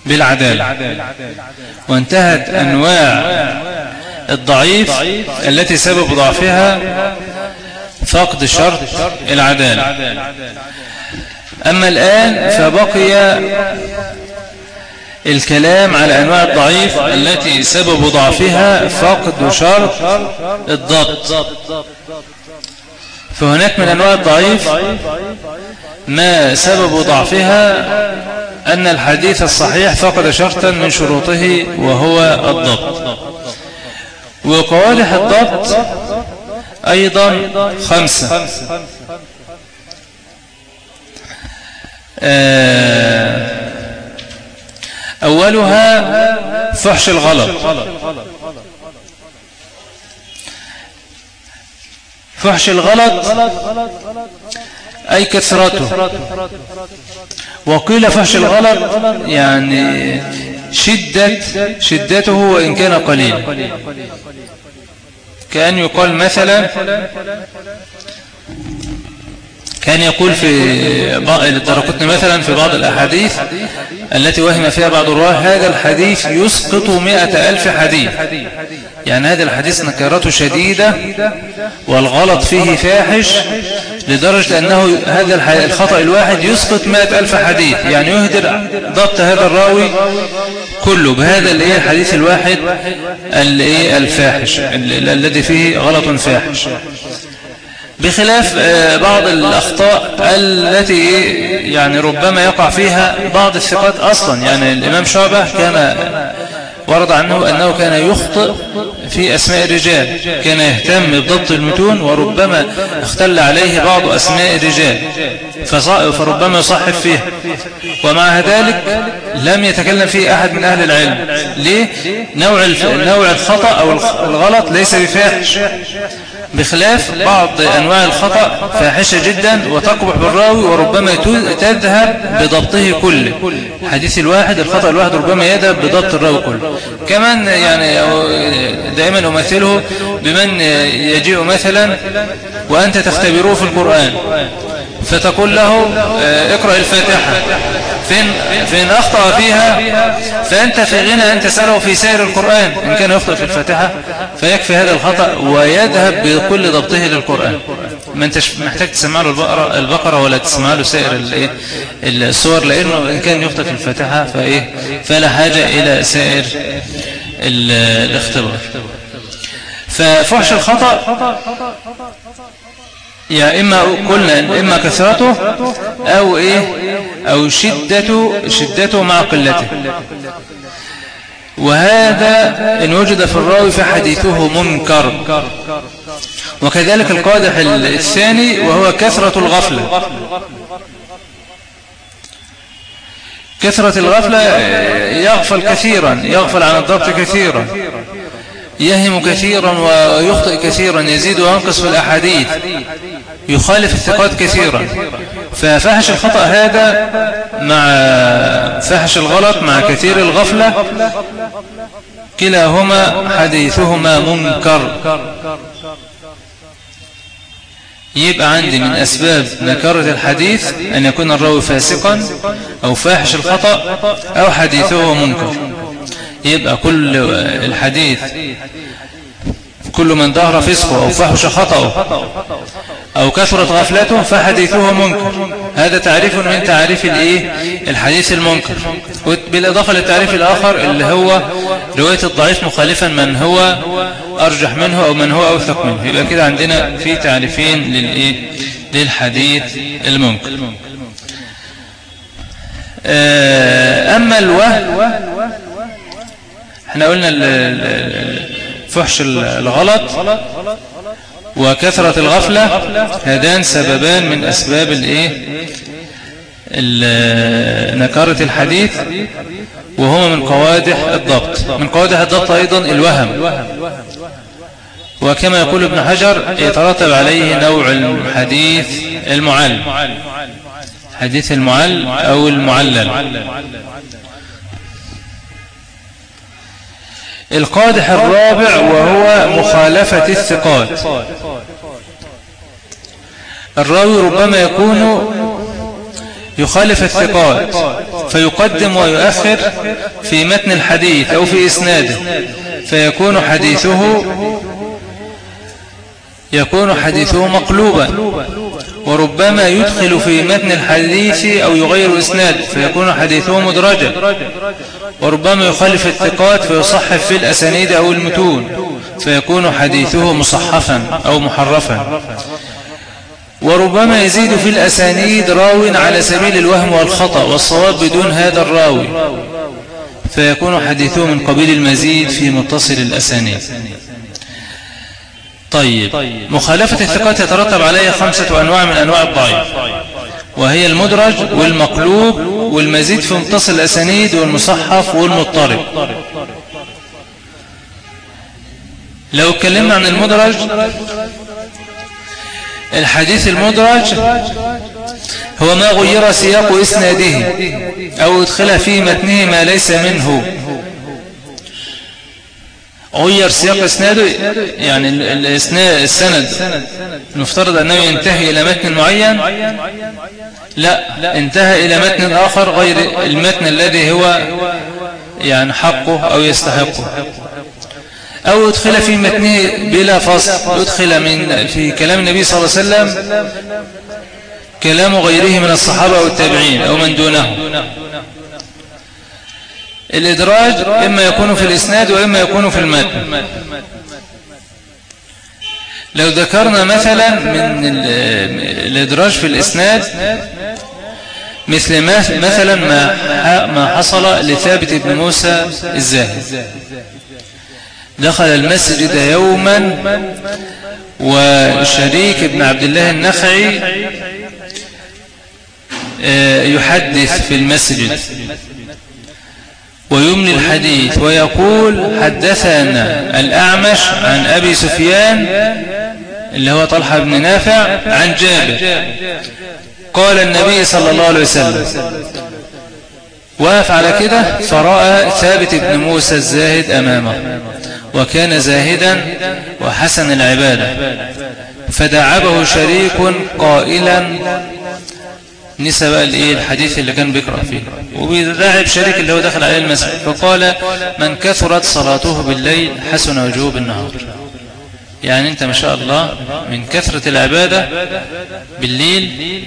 بالعدالة وانتهت أنواع الضعيف التي سبب ضعفها فقد شرط العدالة. أما الآن فبقي الكلام على أنواع الضعيف التي سبب ضعفها فقد شرط الضبط. فهناك من أنواع الضعيف ما سبب ضعفها أن الحديث الصحيح فقد شرطا من شروطه وهو الضبط. وقوالح الضبط أيضا خمسة. آه، أولها فحش الغلط. فحش الغلط أي كثرته. وقيل فحش الغلط يعني شدة شدته وإن كان قليل. كأن يقال مثلا كان يقول في تركتنا مثلا في بعض الأحاديث التي وهم فيها بعض الرواة هذا الحديث يسقط مئة ألف حديث. يعني هذا الحديث نكرته شديدة والغلط فيه فاحش لدرجة أنه هذا الخطأ الواحد يسقط مئة ألف حديث. يعني يهدر ضبط هذا الراوي كله بهذا الحديث الواحد الفاحش الذي فيه غلط فاحش. بخلاف آه، بعض الأخطاء التي يعني ربما يقع فيها بعض الثقات أصلا. يعني الإمام شعبة كان ورد عنه أنه كان يخطئ في أسماء الرجال كان يهتم بضبط المتون وربما اختل عليه بعض أسماء الرجال فربما يصحف فيها ومع ذلك لم يتكلم فيه أحد من أهل العلم. ليه؟ نوع الخطأ أو الغلط ليس بفاحش. بخلاف بعض أنواع الخطأ فاحشة جدا وتقبح بالراوي وربما تذهب بضبطه كله. حديث الواحد الخطأ الواحد ربما يذهب بضبط الراوي كله. كمان يعني دائما أمثله بمن يجيء مثلا وأنت تختبروه في القرآن. فتقول له آه، اقرأ الفاتحة. فين, فين أخطأ فيها؟ فأنت في غنى أن تسأله في سائر القرآن. إن كان يخطئ في الفاتحة فيكفي هذا الخطأ ويذهب بكل ضبطه للقرآن. ما أنت محتاج تسمع له البقرة, البقرة ولا تسمع له سائر السور لأنه إن كان يخطئ في الفاتحة فإيه فلا حاجة إلى سائر الاختبار. ففحش الخطأ يا إما قلنا إما كثرته أو إيه؟ أو شدته شدته مع قلته. وهذا إن وجد في الراوي فحديثه منكر. وكذلك القادح الثاني وهو كثرة الغفلة. كثرة الغفلة يغفل كثيرا يغفل عن الضبط كثيرا. يهم كثيرا ويخطئ كثيرا يزيد وينقص في الأحاديث يخالف الثقات كثيرا. ففحش الخطأ هذا مع فحش الغلط مع كثير الغفلة كلاهما حديثهما منكر. يبقى عندي من أسباب نكرة الحديث أن يكون الراوي فاسقا أو فاحش الخطأ أو حديثه منكر. يبقى كل الحديث كل من ظهر فسقه أو فحش خطأه أو كثرت غفلته فحديثه منكر. هذا تعريف من تعريف الإيه؟ الحديث المنكر. بالإضافة للتعريف الآخر اللي هو رواية الضعيف مخالفا من هو أرجح منه أو من هو أوثق منه. يبقى كده عندنا في تعريفين للإيه؟ للحديث المنكر. آه، أما الوهم إحنا قلنا فحش الغلط وكثرة الغفلة هذان سببان من أسباب الايه نكارة الحديث وهما من قوادح الضبط. من قوادح الضبط أيضا الوهم. وكما يقول ابن حجر يترتب عليه نوع الحديث المعل. حديث المعل أو المعلل. القادح الرابع وهو مخالفة الثقات. الراوي ربما يكون يخالف الثقات فيقدم ويؤخر في متن الحديث أو في إسناده فيكون حديثه يكون حديثه مقلوبا. وربما يدخل في متن الحديث أو يغير إسناد فيكون حديثه مدرجا. وربما يخالف الثقات فيصحف في الأسانيد أو المتون فيكون حديثه مصحفا أو محرفا. وربما يزيد في الأسانيد راو على سبيل الوهم والخطأ والصواب بدون هذا الراوي. فيكون حديثه من قبيل المزيد في متصل الأسانيد. طيب. مخالفة الثقات يترتب عليها خمسة أنواع من أنواع الضعيف وهي المدرج والمقلوب والمزيد في متصل الأسانيد والمصحف والمضطرب. لو اتكلمنا عن المدرج الحديث المدرج هو ما غير سياق إسناده أو ادخل في متنه ما ليس منه. غير سياق اسناده يعني السند نفترض أنه ينتهي إلى متن معين لا انتهى إلى متن آخر غير المتن الذي هو يعني حقه أو يستحقه أو يدخل في متنه بلا فصل يدخل من في كلام النبي صلى الله عليه وسلم كلام غيره من الصحابة والتابعين أو من دونه الإدراج إما يكون في الإسناد وإما يكون في المتن. لو ذكرنا مثلا من الإدراج في الإسناد مثل ما مثلا ما ما حصل لثابت بن موسى الزاهد. دخل المسجد يوما وشريك بن عبد الله النخعي آه، يحدث في المسجد. ويملي الحديث ويقول حدثنا الأعمش عن أبي سفيان اللي هو طلحة بن نافع عن جابر. قال النبي صلى الله عليه وسلم وقف على كده؟ فرأى ثابت بن موسى الزاهد أمامه وكان زاهدا وحسن العبادة فدعبه شريك قائلا نسى بقى الإيه؟ الحديث اللي كان بيقرأ فيه. وبيداعب شريك اللي هو دخل عليه المسجد. فقال من كثرت صلاته بالليل حسن وجوه بالنهار يعني أنت ما شاء الله من كثرة العبادة بالليل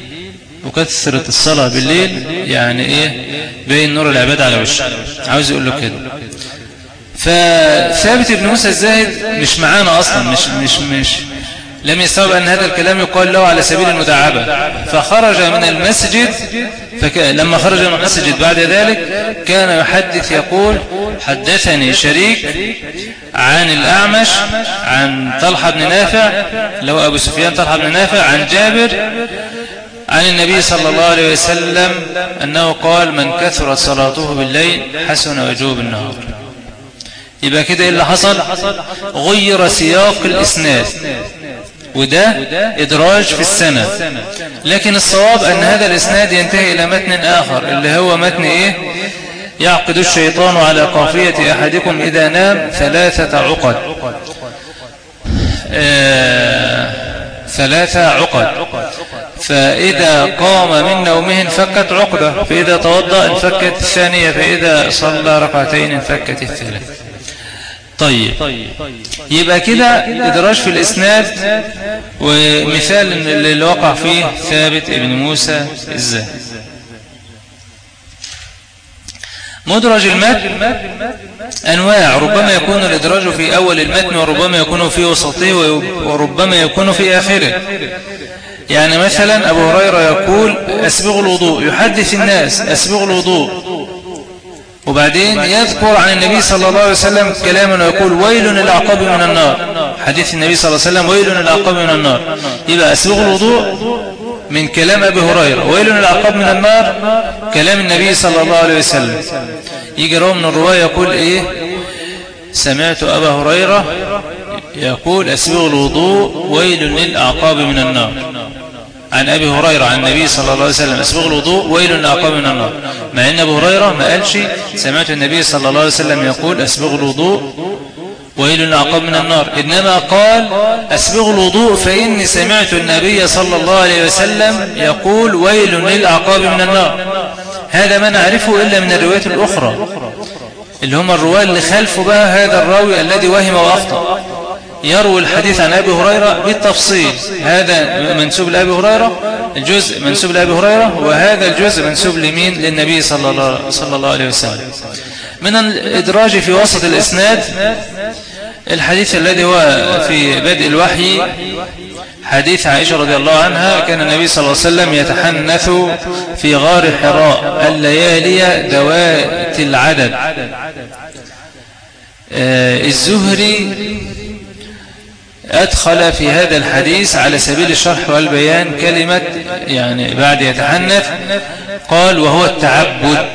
وكثرة الصلاة بالليل يعني إيه؟ بين نور العبادة على وشك. عاوز يقول له كده. فثابت ابن موسى الزاهد مش معانا أصلا مش مش مش لم يستوعب أن هذا الكلام يقال له على سبيل المداعبة. فخرج من المسجد لما خرج من المسجد بعد ذلك كان يحدث يقول حدثني شريك عن الأعمش عن طلحة بن نافع لو أبو سفيان طلحة بن نافع عن جابر عن النبي صلى الله عليه وسلم أنه قال من كثرت صلاته بالليل حسن وجوب النهار. يبقى كده إيه اللي حصل؟ غير سياق الإسناد. وده إدراج في السند. لكن الصواب أن هذا الإسناد ينتهي إلى متن آخر اللي هو متن إيه؟ يعقد الشيطان على قافية أحدكم إذا نام ثلاثة عقد. آه ثلاثة عقد. فإذا قام من نومه انفكت عقدة فإذا توضأ انفكت الثانية فإذا صلى ركعتين انفكت الثالثة. طيب. يبقى كده إدراج في الإسناد ومثال اللي وقع فيه ثابت ابن موسى الزاهد مدرج المتن أنواع ربما يكون الإدراج في أول المتن وربما يكون في وسطه وربما يكون في آخره. يعني مثلا أبو هريرة يقول أسبغ الوضوء يحدث الناس أسبغ الوضوء. وبعدين يذكر عن النبي صلى الله عليه وسلم كلاما ويقول ويل للعقاب من النار. حديث النبي صلى الله عليه وسلم ويل للعقاب من النار. يبقى أسبغ الوضوء من كلام أبي هريرة. ويل للعقاب من النار كلام النبي صلى الله عليه وسلم. يجي رواه من الرواية يقول إيه؟ سمعت أبا هريرة يقول أسبغ الوضوء ويل للأعقاب من النار. عن أبي هريرة عن النبي صلى الله عليه وسلم. أسبغ الوضوء ويل للأعقاب من النار. مع أن أبو هريرة ما قالش. سمعت النبي صلى الله عليه وسلم يقول أسبغ الوضوء ويل للأعقاب من النار. إنما قال أسبغ الوضوء فإني سمعت النبي صلى الله عليه وسلم يقول ويل للأعقاب من النار. هذا ما نعرفه إلا من الروايات الأخرى اللي هم الرواة اللي خلفوا بقى هذا الراوي الذي وهم وأخطأ. يروي الحديث عن أبي هريرة بالتفصيل. هذا منسوب لأبي هريرة الجزء منسوب لأبي هريرة وهذا الجزء منسوب لمين؟ للنبي صلى الله, صلى الله عليه وسلم. من الإدراج في وسط الإسناد الحديث الذي هو في بدء الوحي حديث عائشة رضي الله عنها كان النبي صلى الله عليه وسلم يتحنث في غار حراء الليالي ذوات العدد. آه، الزهري أدخل في هذا الحديث على سبيل الشرح والبيان كلمة يعني بعد يتحنث قال وهو التعبد.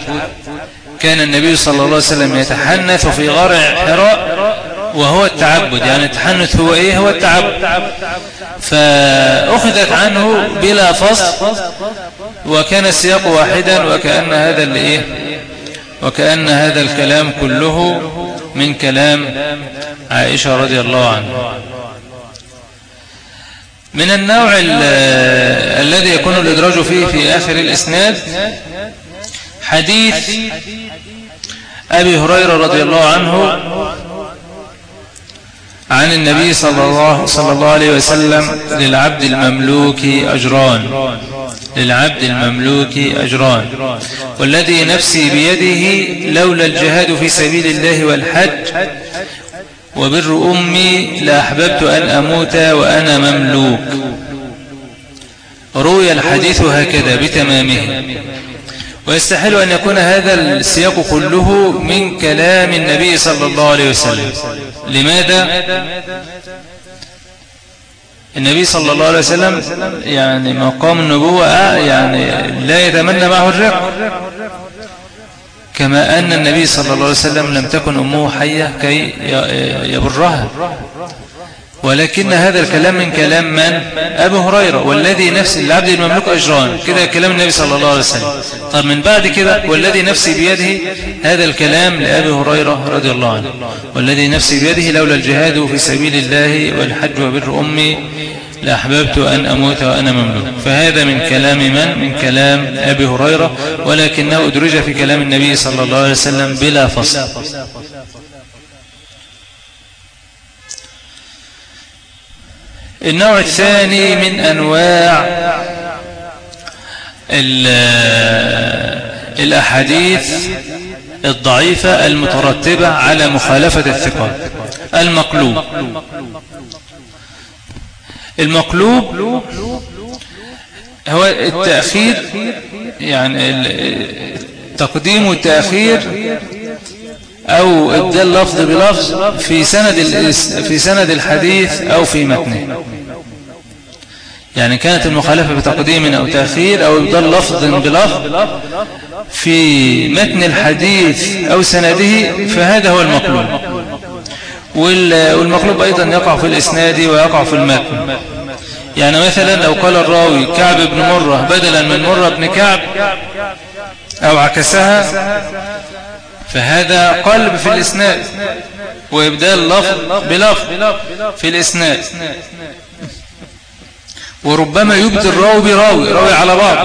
كان النبي صلى الله عليه وسلم يتحنث في غار حراء وهو التعبد يعني التحنث هو إيه؟ هو التعبد. فأخذت عنه بلا فصل وكان السياق واحدا وكأن هذا الايه وكأن هذا الكلام كله من كلام عائشة رضي الله عنها. من النوع الذي يكون الإدراج فيه في آخر الإسناد حديث أبي هريرة رضي الله عنه عن النبي صلى الله, صلى الله عليه وسلم للعبد المملوك أجران. للعبد المملوك أجران. والذي نفسي بيده لولا الجهاد في سبيل الله والحج وبر أمي لأحببت أن أموت وأنا مملوك. روي الحديث هكذا بتمامه. ويستحيل أن يكون هذا السياق كله من كلام النبي صلى الله عليه وسلم. لماذا؟ النبي صلى الله عليه وسلم يعني مقام النبوة يعني لا يتمنى معه الرق. كما أن النبي صلى الله عليه وسلم لم تكن أمه حية كي يبرها. ولكن هذا الكلام من كلام من؟ أبو هريرة والذي نفس العبد المملوك أجران. كده كلام النبي صلى الله عليه وسلم. طب من بعد كده؟ والذي نفسي بيده هذا الكلام لأبي هريرة رضي الله عنه. والذي نفسي بيده لولا الجهاد في سبيل الله والحج وبر أمي. لأحببت أن أموت وأنا مملوك. فهذا من كلام من؟ من كلام أبي هريرة ولكنه أدرج في كلام النبي صلى الله عليه وسلم بلا فصل. النوع الثاني من أنواع الأحاديث الضعيفة المترتبة على مخالفة الثقات المقلوب. المقلوب هو التأخير يعني التقديم والتأخير أو إبدال لفظ بلفظ في سند في سند الحديث أو في متنه. يعني كانت المخالفة بتقديم أو تأخير أو إبدال لفظ بلفظ في متن الحديث أو سنده فهذا هو المقلوب. والمقلوب أيضا يقع في الإسناد ويقع في المتن. يعني مثلا لو قال الراوي كعب بن مرة بدلا من مرة بن كعب أو عكسها فهذا قلب في الإسناد وإبدال لفظ بلفظ في الإسناد. وربما يبدي الراوي براوي راوي على بعض.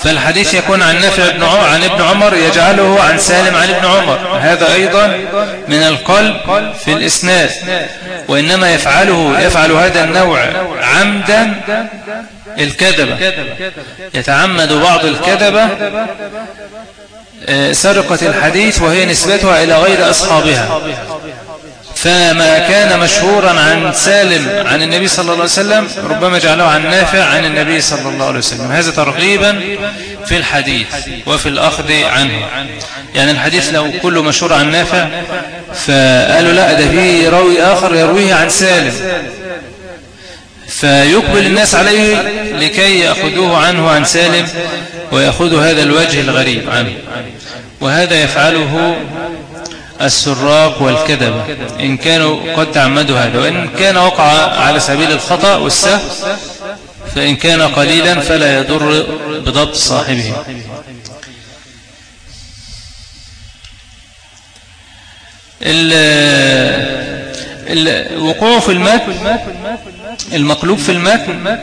فالحديث يكون عن نافع بن عن ابن عمر يجعله عن سالم عن ابن عمر. هذا أيضا من القلب في الإسناد. وإنما يفعله يفعل هذا النوع عمدا الكذبة. يتعمد بعض الكذبة آه، سرقة الحديث وهي نسبتها إلى غير أصحابها. فما كان مشهورا عن سالم عن النبي صلى الله عليه وسلم ربما جعله عن نافع عن النبي صلى الله عليه وسلم. هذا ترغيبا في الحديث وفي الأخذ عنه. يعني الحديث لو كله مشهور عن نافع فقالوا لا ده في راوي آخر يرويه عن سالم. فيقبل الناس عليه لكي يأخذوه عنه عن سالم ويأخذوا هذا الوجه الغريب عنه. وهذا يفعله السراق والكذبة إن كانوا قد تعمدوا هذا وإن كان وقع على سبيل الخطأ والسهو فإن كان قليلا فلا يضر بضبط صاحبه. الوقوع في المتن المقلوب في المتن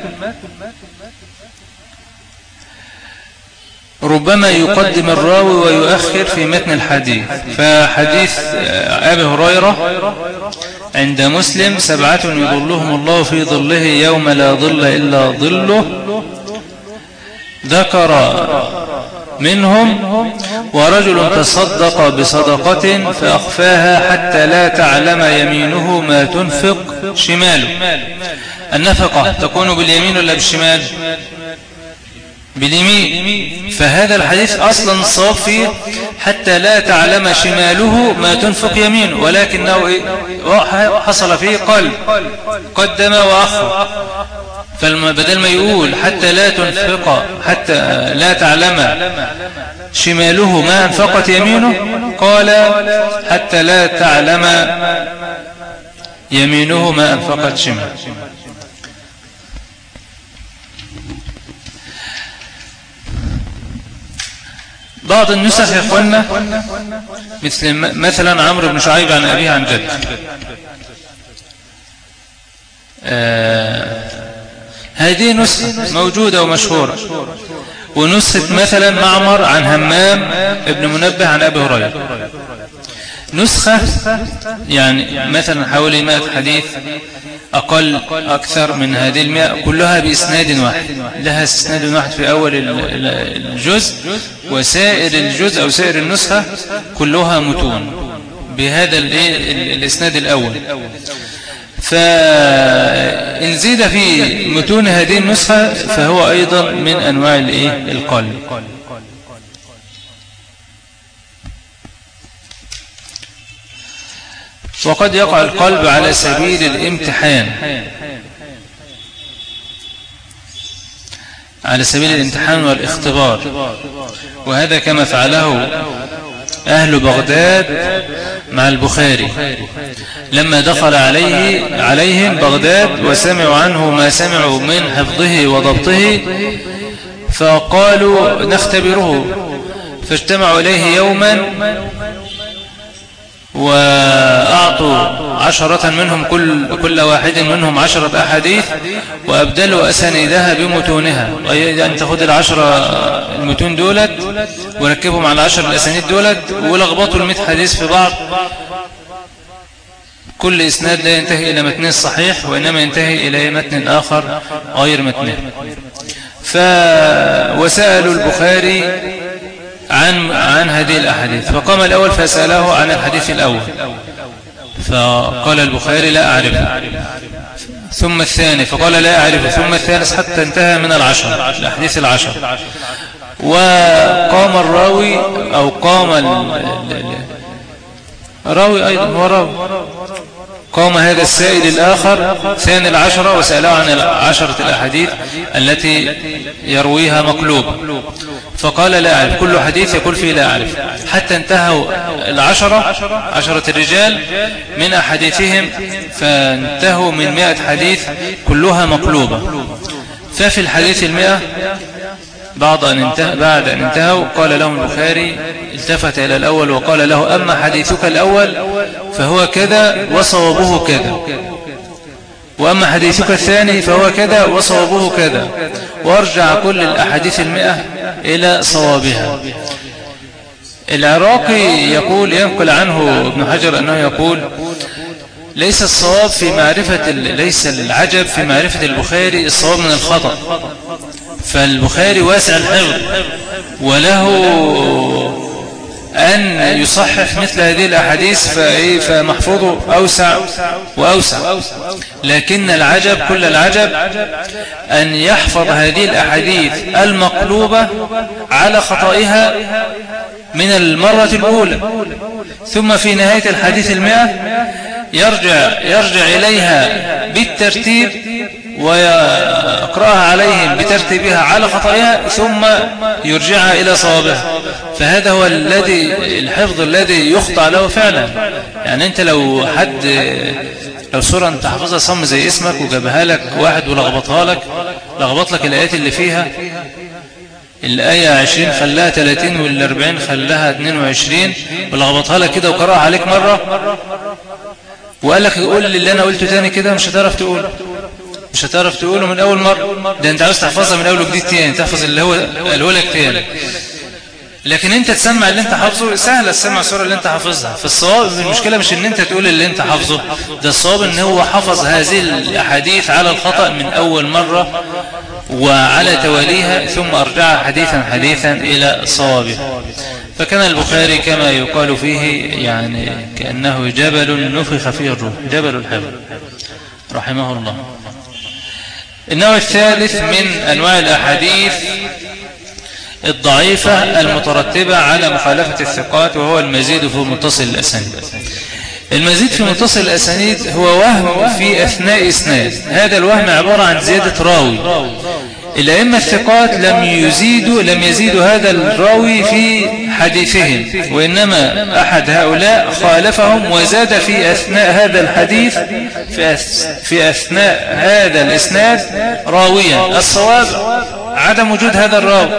ربما يقدم الراوي ويؤخر في متن الحديث. فحديث أبي هريرة عند مسلم سبعة يظلهم الله في ظله يوم لا ظل إلا ظله. ذكر منهم ورجل تصدق بصدقة فأخفاها حتى لا تعلم يمينه ما تنفق شماله. النفقة تكون باليمين ولا بالشمال؟ باليمين فهذا الحديث أصلا فيه حتى لا تعلم شماله ما تنفق يمينه ولكنه؟ حصل فيه قلب قدم وأخر فبدل ما يقول حتى لا تنفق حتى لا تعلم شماله ما أنفقت يمينه قال حتى لا تعلم يمينه ما أنفقت شماله بعض النسخ يا اخوانا مثل مثلا عمرو بن شعيب عن أبيه عن جد. آه هذه نسخة موجودة ومشهورة. ونسخة مثلا معمر عن همام ابن منبه عن أبي هريرة. نسخة يعني مثلا حوالي 100 حديث أقل أكثر من هذه المئة كلها بإسناد واحد. لها إسناد واحد في أول الجزء وسائر الجزء أو سائر النسخة كلها متون بهذا الإسناد الأول. فإن زيد في متون هذه النسخة فهو أيضا من أنواع القلب وقد يقع القلب على سبيل الامتحان. على سبيل الامتحان والاختبار. وهذا كما فعله أهل بغداد مع البخاري. لما دخل عليه عليهم بغداد وسمعوا عنه ما سمعوا من حفظه وضبطه فقالوا نختبره. فاجتمعوا إليه يوما وأعطوا عشرة منهم كل, كل واحد منهم عشرة أحاديث وأبدلوا أسانيدها بمتونها. أن تأخذ العشرة المتون دولت وركبهم على عشر الأسانيد دولت ولغبطوا المئة حديث في بعض. كل إسناد لا ينتهي إلى متن الصحيح وإنما ينتهي إلى متن آخر غير متنه ف... وسألوا البخاري عن عن هذه الأحاديث. فقام الأول فسأله عن الحديث الأول. فقال البخاري لا أعرفه ثم الثاني فقال لا أعرفه ثم الثالث حتى انتهى من العشر الأحاديث العشر. وقام الراوي أو قام الراوي أيضا هو راوي. قام هذا السائل الآخر ثاني العشرة وسأله عن عشرة الأحاديث التي يرويها مقلوب. فقال لا أعرف كل حديث يقول فيه لا أعرف. حتى انتهوا العشرة عشرة الرجال من أحاديثهم فانتهوا من مئة حديث كلها مقلوبة. ففي الحديث المئة بعد أن, انتهى بعد أن انتهوا قال لهم البخاري التفت إلى الأول وقال له أما حديثك الأول فهو كذا وصوابه كذا. وأما حديثك الثاني فهو كذا وصوابه كذا. وأرجع كل الأحاديث المئة إلى صوابها. العراقي يقول ينقل عنه ابن حجر أنه يقول ليس الصواب في معرفة ليس العجب في معرفة البخاري الصواب من الخطأ. فالبخاري واسع الحفظ وله أن يصحح مثل هذه الأحاديث فمحفوظه أوسع وأوسع. لكن العجب كل العجب أن يحفظ هذه الأحاديث المقلوبة على خطائها من المرة الأولى. ثم في نهاية الحديث المئة يرجع, يرجع إليها بالترتيب ويقرأها عليهم بترتيبها على خطأها ثم يرجعها إلى صوابها فهذا هو الذي الحفظ الذي يخطأ له فعلا. يعني أنت لو حد لو سورة أنت حفظها صم زي اسمك وجابها لك واحد ولغبطها لك لغبط لك الآيات اللي فيها. الآية 20 خلاها 30 وال 40 خلاها 22 ولغبطها لك كده وقرأها عليك مرة. وقال لك قول لي اللي أنا قلته تاني كده مش هتعرف تقول. مش هتعرف تقوله من أول مرة. ده أنت عاوز تحفظها من أول وجديد تاني تحفظ اللي هو قاله لك تاني. لكن أنت تسمع اللي أنت حافظه سهل تسمع السورة اللي أنت حافظها. فالصواب المشكلة مش إن أنت تقول اللي أنت حافظه. ده الصواب إن هو حفظ هذه الأحاديث على الخطأ من أول مرة وعلى تواليها ثم أرجع حديثا حديثا إلى صوابه. فكان البخاري كما يقال فيه يعني كأنه جبل نفخ فيه الروح جبل الحفظ رحمه الله. النوع الثالث من أنواع الأحاديث الضعيفة المترتبة على مخالفة الثقات وهو المزيد في متصل الأسانيد. المزيد في متصل الأسانيد هو وهم في أثناء إسناد. هذا الوهم عبارة عن زيادة راوي. الأئمة الثقات لم يزيدوا لم يزيدوا هذا الراوي في حديثهم وإنما أحد هؤلاء خالفهم وزاد في أثناء هذا الحديث في أثناء هذا الإسناد راويا. الصواب عدم وجود هذا الراوي.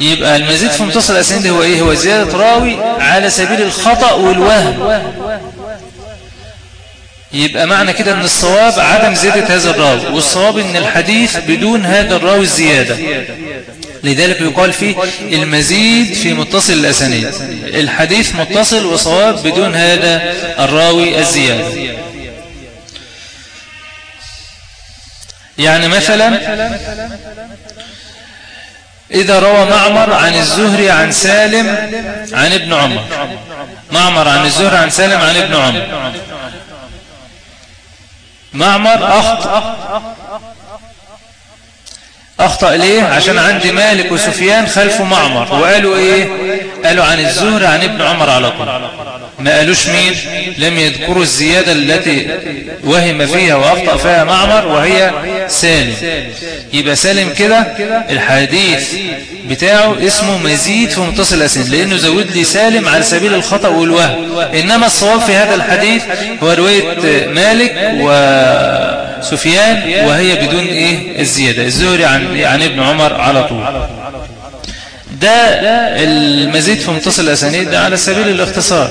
يبقى المزيد في متصل الأسانيد هو إيه؟ هو زيادة راوي على سبيل الخطأ والوهم. يبقى معنى كده إن الصواب عدم زيادة هذا الراوي والصواب إن الحديث بدون هذا الراوي الزيادة لذلك يقال فيه المزيد في متصل الأسانيد. الحديث متصل وصواب بدون هذا الراوي الزيادة. يعني مثلا إذا روى معمر عن الزهري عن سالم عن ابن عمر. معمر عن الزهري عن سالم عن ابن عمر. معمر أخطأ أخطأ ليه؟ عشان عندي مالك وسفيان خلفه معمر. وقالوا إيه؟ قالوا عن الزهر عن ابن عمر على طول. ما قالوش مين؟ لم يذكروا الزيادة التي وهم فيها وأخطأ فيها معمر وهي سالم. يبقى سالم كده الحديث بتاعه اسمه مزيد في متصل الأسنين لأنه زود لي سالم على سبيل الخطأ والوهم. إنما الصواب في هذا الحديث هو رواية مالك وسفيان وهي بدون إيه؟ الزيادة. الزهري عن, عن ابن عمر على طول. ده المزيد في متصل الأسانيد ده على سبيل الاختصار.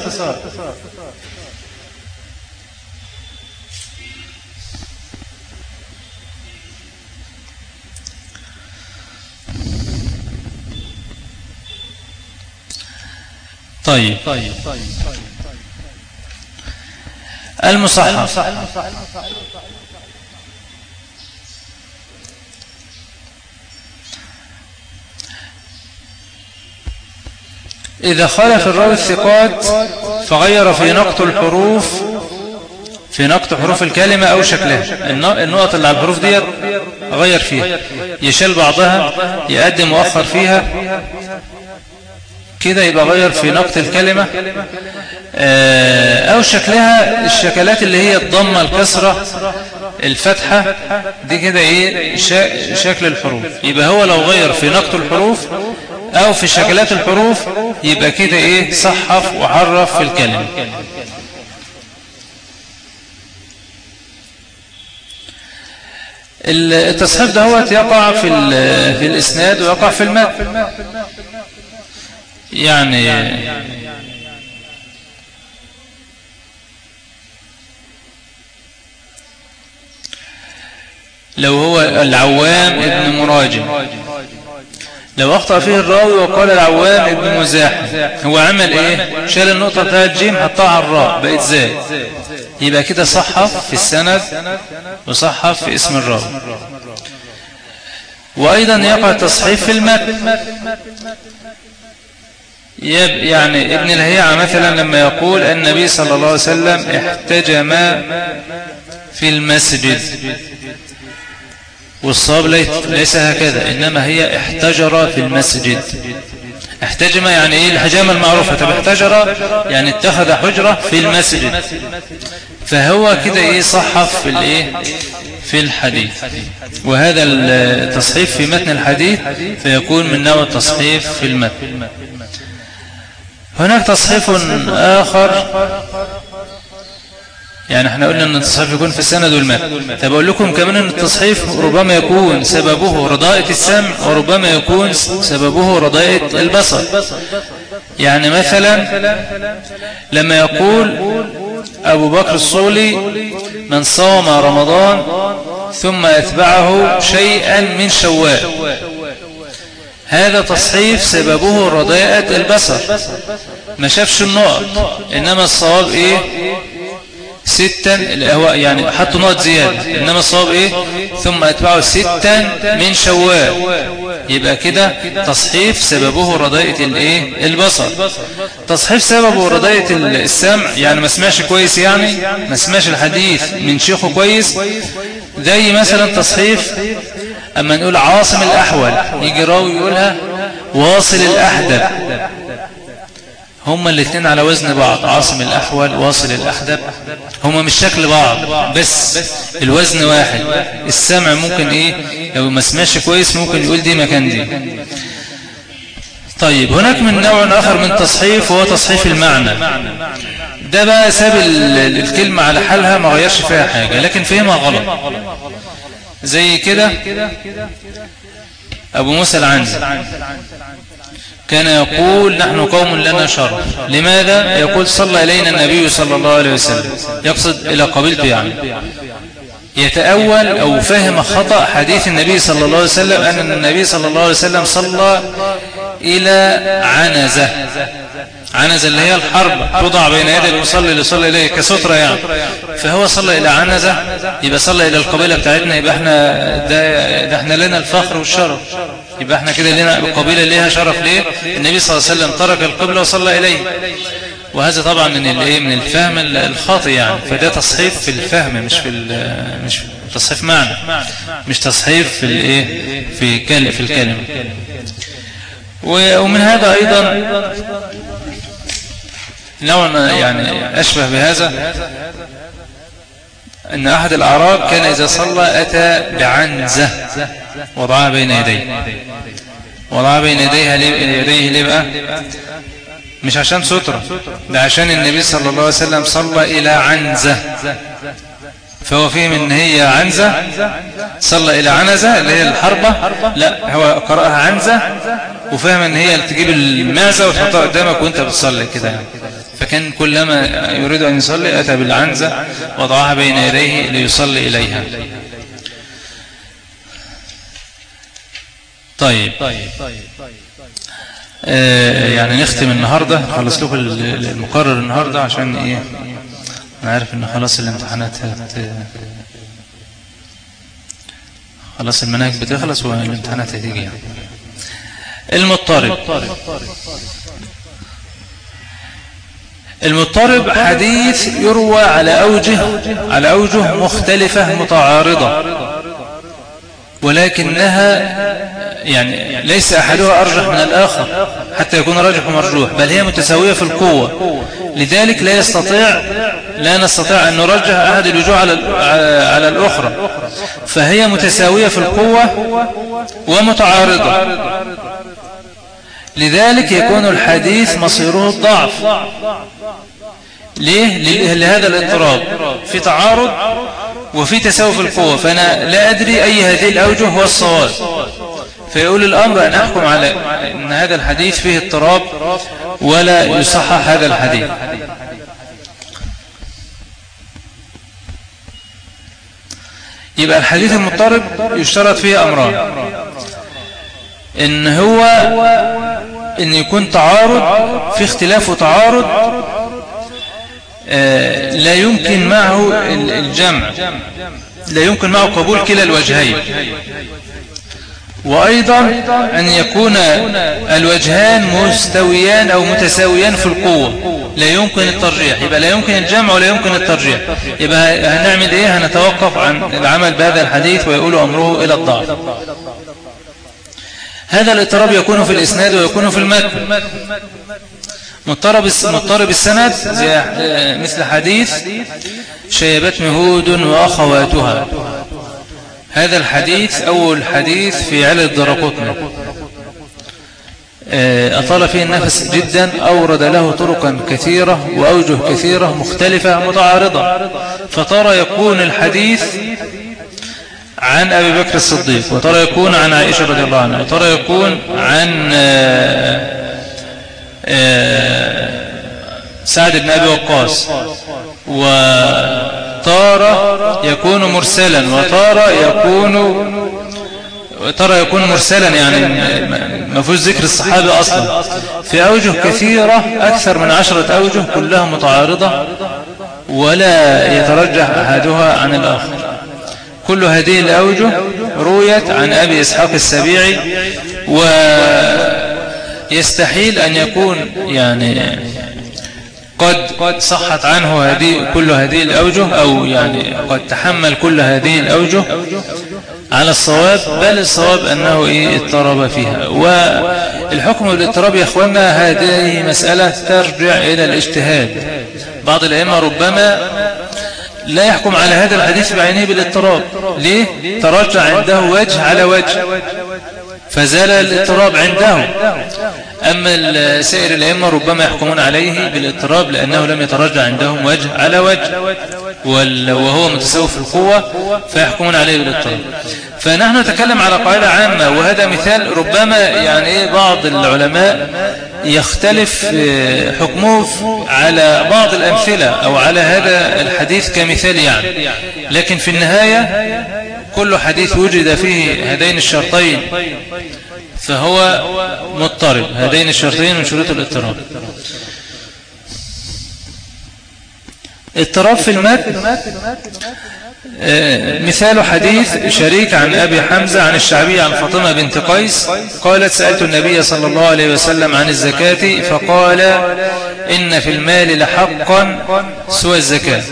طيب. المصحف. إذا خالف الراوي الثقات فغير في نقط الحروف في نقط حروف الكلمة أو شكلها. النقط اللي على الحروف دي غير فيها. يشال بعضها يقدم مؤخر فيها. كده يبقى غير في نقط الكلمة. آه، أو شكلها الشكلات اللي هي الضمة الكسرة الفتحة. دي كده إيه؟ شكل الحروف. يبقى هو لو غير في نقط الحروف أو في شكلات الحروف يبقى كده إيه؟ صحف وعرف في الكلمة. التصحيف ده هو يقع في في الإسناد ويقع في الماء. يعني لو هو العوام ابن مراجم لو أخطأ فيه الراوي وقال العوام ابن مزاح هو عمل إيه؟ شال النقطة بتاعت الجيم حطها على الراء بقت زاي يبقى كده صحف في السند وصحف في اسم الراوي. وأيضا يقع تصحيف في المتن. يعني ابن الهيعة مثلا لما يقول النبي صلى الله عليه وسلم احتجم في المسجد. والصواب ليس هكذا إنما هي احتجر في المسجد. احتجم يعني إيه؟ الحجامة المعروفة طب احتجر يعني اتخذ حجرة في المسجد. فهو كده إيه؟ صحف في الإيه؟ في الحديث. وهذا التصحيف في متن الحديث فيكون من نوع التصحيف في المتن. هناك تصحيف آخر. يعني إحنا قلنا إن التصحيف يكون في السند والمتن طب أقول لكم كمان إن التصحيف ربما يكون سببه رضاءة السمع وربما يكون سببه رضاءة البصر. يعني مثلا لما يقول أبو بكر الصولي من صام رمضان ثم أتبعه شيئا من شوال. هذا تصحيف سببه رضاءة البصر. ما شافش النقط. إنما الصواب إيه؟ ستا هو يعني حطوا نقط زيادة. إنما الصواب إيه؟ ثم أتبعه ستا من شوال. يبقى كده تصحيف سببه رضاية الإيه؟ البصر. تصحيف سببه رضاية السمع. يعني ما سمعش كويس يعني؟ ما سمعش الحديث من شيخه كويس؟ زي مثلا تصحيف أما نقول عاصم الأحول يجي راوي يقولها واصل الأحدب. هما الاثنين على وزن بعض. عاصم الأحول واصل الأحدب. هما مش شكل بعض بس الوزن واحد. السمع ممكن إيه؟ لو ما سمعش كويس ممكن يقول دي مكان دي. طيب هناك من نوع آخر من تصحيف وهو تصحيف المعنى. ده بقى ساب الكلمة على حالها ما غيرش فيها حاجة لكن فهمها غلط. زي كده أبو موسى العنزي. كان يقول نحن قوم لنا شرف لماذا؟ يقول صلى إلينا النبي صلى الله عليه وسلم. يقصد إلى قبيلته يعني يتأول أو فهم خطأ حديث النبي صلى الله عليه وسلم أن النبي صلى الله عليه وسلم صلى إلى عنزة. عنزة اللي هي الحرب توضع بين يدي المصلي اللي صلى إليه كسترة يعني. فهو صلى إلى عنزة يبقى صلى إلى القبيلة بتاعتنا يبقى إحنا ده إحنا لنا الفخر والشرف يبقى إحنا كده لنا القبيلة ليها شرف ليه؟ النبي صلى الله عليه وسلم ترك القبلة وصلى إليه. وهذا طبعا من الايه من الفهم الخاطئ يعني. فده تصحيف في الفهم مش في مش تصحيف معنى. مش تصحيف في الايه في في الكلمة. ومن هذا أيضا نوع يعني أشبه بهذا أن أحد الأعراب كان إذا صلى أتى بعنزة. وضعها بين يديه. وضعها بين يديه يديه ليه بقى مش عشان سترة. ده عشان النبي صلى الله عليه وسلم صلى إلى عنزة. فهو فهم ان هي عنزة. صلى إلى عنزة اللي هي الحربة. لا هو قرأها عنزة. وفهم إن هي تجيب المعزة وتحطها قدامك وأنت بتصلي كده. فكان كلما يريد أن يصلي أتى بالعنزة وضعها بين يديه ليصلي إليها. طيب. آه يعني نختم النهاردة خلص لكم المقرر النهاردة عشان إيه؟ نعرف إن خلاص الامتحانات هت خلاص المناهج بتخلص والامتحانات هتيجي يعني. المضطرب. المضطرب حديث يروى على أوجه على أوجه مختلفة متعارضة. ولكنها يعني ليس أحدها أرجح من الآخر حتى يكون راجح ومرجوح بل هي متساوية في القوة. لذلك لا يستطيع لا نستطيع أن نرجح أحد الوجوه على على الأخرى. فهي متساوية في القوة ومتعارضة. لذلك يكون الحديث مصيره الضعف ليه؟ لهذا الاضطراب. في تعارض وفي تساوي في القوة. فأنا لا أدري أي هذه الأوجه هو الصواب. فيقول الأمر أن أحكم على أن هذا الحديث فيه اضطراب ولا يصحح هذا الحديث. يبقى الحديث المضطرب يشترط فيه أمران. إن هو إن يكون تعارض في اختلاف وتعارض آه، لا يمكن معه الجمع لا يمكن معه قبول كلا الوجهين. وأيضا أن يكون الوجهان مستويان أو متساويان في القوة. لا يمكن الترجيح. يبقى لا يمكن الجمع ولا يمكن الترجيح. يبقى هنعمل إيه؟ هنتوقف عن العمل بهذا الحديث ويقول أمره إلى الضعف. هذا الاضطراب يكون في الإسناد ويكون في المتن. مضطرب مضطرب السند زي مثل حديث شيبت مهود وأخواتها. هذا الحديث أول حديث في علل الدرقطن آه، أطال فيه النفس جدا أورد له طرقا كثيرة وأوجه كثيرة مختلفة متعارضة. فترى يكون الحديث عن أبي بكر الصديق وترى يكون عن عائشة رضي الله عنها وترى يكون عن آه، آه، سعد بن أبي وقاص. وتارة يكون مرسلا وتارة يكون ترى يكون مرسلا يعني ما فيش ذكر الصحابة أصلا. في أوجه كثيرة أكثر من عشرة أوجه كلها متعارضة ولا يترجح أحدها عن الآخر. كل هذه الأوجه رويت عن أبي إسحاق السبيعي ويستحيل أن يكون يعني قد صحت عنه هذه كل هذه الأوجه أو يعني قد تحمل كل هذه الأوجه على الصواب بل الصواب أنه إيه اضطرب فيها. والحكم بالاضطراب يا أخوانا هذه مسألة ترجع إلى الاجتهاد. بعض الأئمة ربما لا يحكم على هذا الحديث بعينه بالاضطراب. ليه؟ ترجع عنده وجه على وجه. فزال الاضطراب عنده أما سائر الأئمة ربما يحكمون عليه بالإضطراب لأنه لم يترجع عندهم وجه على وجه وهو متساوي في القوة فيحكمون عليه بالإضطراب. فنحن نتكلم على قاعدة عامة وهذا مثال ربما يعني إيه بعض العلماء يختلف حكمه على بعض الأمثلة أو على هذا الحديث كمثال يعني. لكن في النهاية كل حديث وجد فيه هذين الشرطين فهو مضطرب. هذين الشرطين من شروط الاضطراب. اضطراب في المتن آه، مثال حديث شريك عن أبي حمزة عن الشعبي عن فاطمة بنت قيس قالت سألت النبي صلى الله عليه وسلم عن الزكاة فقال إن في المال لحقا سوى الزكاة.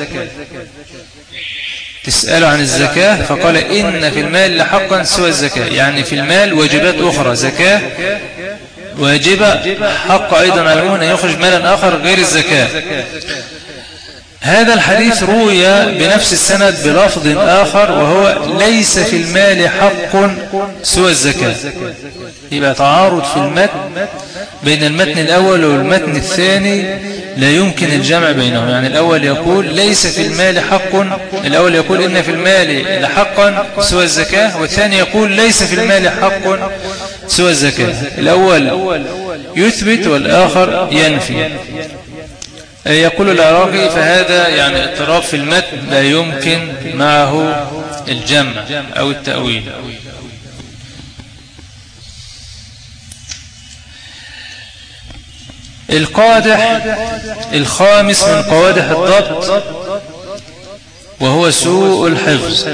تسأل عن الزكاة فقال إن في المال لحقا سوى الزكاة. يعني في المال واجبات أخرى زكاة واجبة حق أيضا على أن يخرج مالا آخر غير الزكاة. هذا الحديث روي بنفس السند بلفظ آخر وهو ليس في المال حق سوى الزكاة. يبقى تعارض في المتن بين المتن الأول والمتن الثاني لا يمكن الجمع بينهم. يعني الأول يقول ليس في المال حق الأول يقول إن في المال لحقا سوى الزكاة والثاني يقول ليس في المال حق سوى الزكاة. الأول يثبت والآخر ينفي. يقول العراقي فهذا يعني اضطراب في المتن لا يمكن معه الجمع أو التأويل. القادح الخامس من قوادح الضبط وهو سوء الحفظ.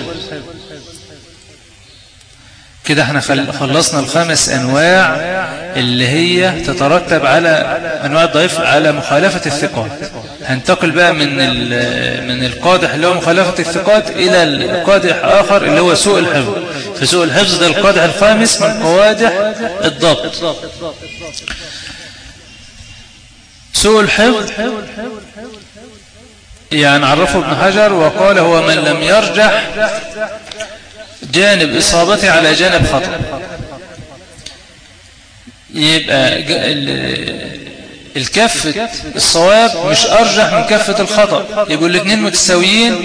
كده إحنا خلصنا الخمس انواع اللي هي تترتب على انواع الضعيف على مخالفة الثقات. هنتقل بقى من من القادح اللي هو مخالفة الثقات إلى القادح آخر اللي هو سوء الحفظ. فسوء الحفظ ده القادح الخامس من قوادح الضبط. سوء الحفظ يعني عرفه ابن حجر وقال هو من لم يرجح جانب إصابته على جانب خطأ. يبقى الكفة الصواب مش أرجح من كفة الخطأ. يقول الاثنين متساويين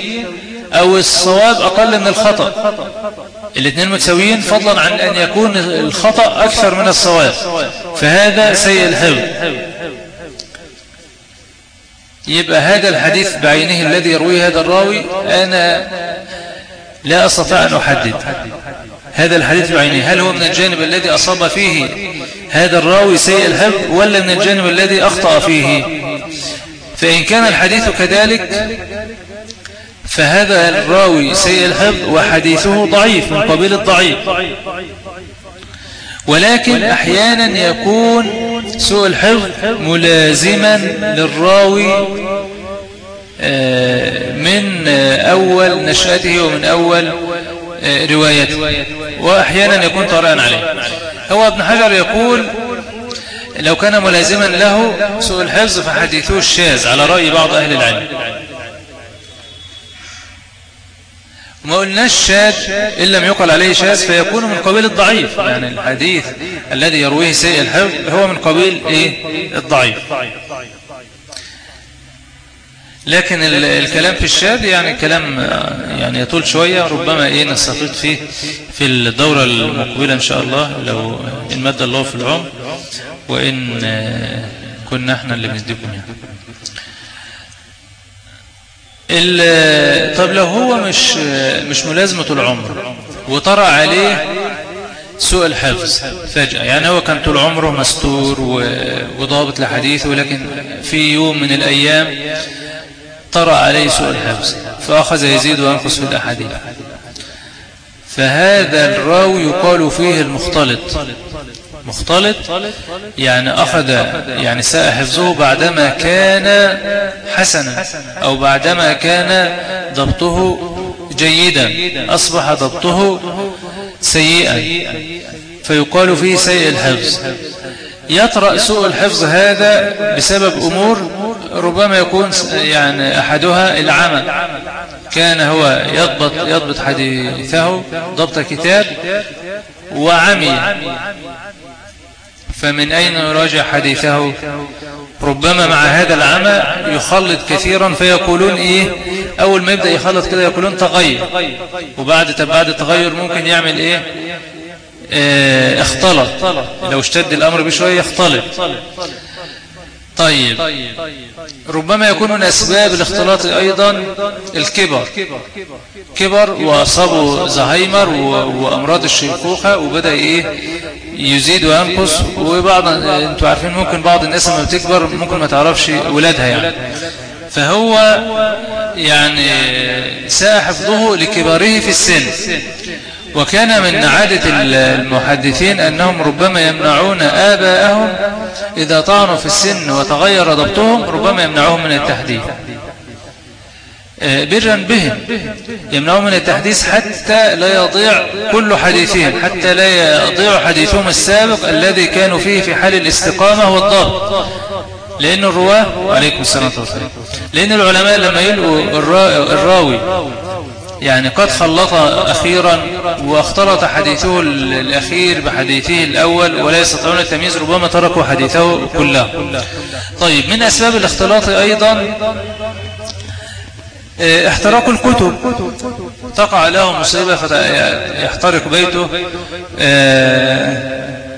أو الصواب أقل من الخطأ. الاثنين متساويين فضلا عن أن يكون الخطأ أكثر من الصواب. فهذا سيء الحفظ. يبقى هذا الحديث بعينه الذي يرويه هذا الراوي. أنا لا أستطيع أن أحدد هذا الحديث بعينه هل هو من الجانب الذي أصاب فيه هذا الراوي سيء الحفظ ولا من الجانب الذي أخطأ فيه؟ فإن كان الحديث كذلك فهذا الراوي سيء الحفظ وحديثه ضعيف من قبيل الضعيف. ولكن أحيانا يكون سوء الحفظ ملازما للراوي من أول نشأته ومن أول آه، روايته. وأحيانا يكون طارئا عليه. هو ابن حجر يقول لو كان ملازما له سوء الحفظ فحديثه الشاذ على رأي بعض أهل العلم. وما قلناش شاذ إن لم يقل عليه شاذ فيكون من قبيل الضعيف. يعني الحديث الذي يرويه سيء الحفظ هو من قبيل إيه؟ الضعيف. لكن الكلام في الشاذ يعني كلام يعني يطول شوية ربما إيه نستفيد فيه في الدورة المقبلة إن شاء الله لو إن مد الله في العمر وإن كنا إحنا اللي بنديكم يعني. طب لو هو مش مش ملازمة العمر وطرأ عليه سوء الحفظ فجأة يعني هو كان طول عمره مستور وضابط لحديثه لكن في يوم من الأيام طرأ عليه سوء الحفظ فأخذ يزيد وينقص في الأحاديث. فهذا الراوي يقال فيه المختلط. مختلط يعني أخذ يعني ساء حفظه بعدما كان حسنا أو بعدما كان ضبطه جيدا أصبح ضبطه سيئا. فيقال فيه سيء الحفظ. يطرأ سوء الحفظ هذا بسبب أمور ربما يكون يعني أحدها العمى كان هو يضبط, يضبط حديثه ضبط كتاب وعمي. فمن أين يراجع حديثه؟ ربما مع هذا العمى يخلط كثيرا فيقولون إيه؟ أول ما يبدأ يخلط كده يقولون تغير. وبعد بعد التغير ممكن يعمل إيه؟ اختلط. لو اشتد الأمر بشوية يختلط. طيب. ربما يكون من أسباب الاختلاط أيضا الكبر. كبر وأصابه زهايمر وأمراض الشيخوخة وبدأ إيه؟ يزيد وينقص. وبعض أنتوا عارفين ممكن بعض الناس لما بتكبر ممكن ما تعرفش ولادها يعني. فهو يعني ساء حفظه لكباره في السن. وكان من عادة المحدثين أنهم ربما يمنعون آباءهم إذا طعنوا في السن وتغير ضبطهم ربما يمنعوهم من التحديث. آه، برا بهم. يمنعون من التحديث حتى لا يضيع كل حديثهم حتى لا يضيع حديثهم السابق الذي كانوا فيه في حال الاستقامة والضبط. لأن الرواه عليكم السلام والسلام لأن العلماء لما يلقوا الراوي يعني قد خلط أخيرا واختلط حديثه الأخير بحديثه الأول ولا يستطيعون التمييز ربما تركوا حديثه كله. طيب من أسباب الاختلاط أيضا آه، احتراق الكتب. تقع له مصيبة فيحترق بيته. آه،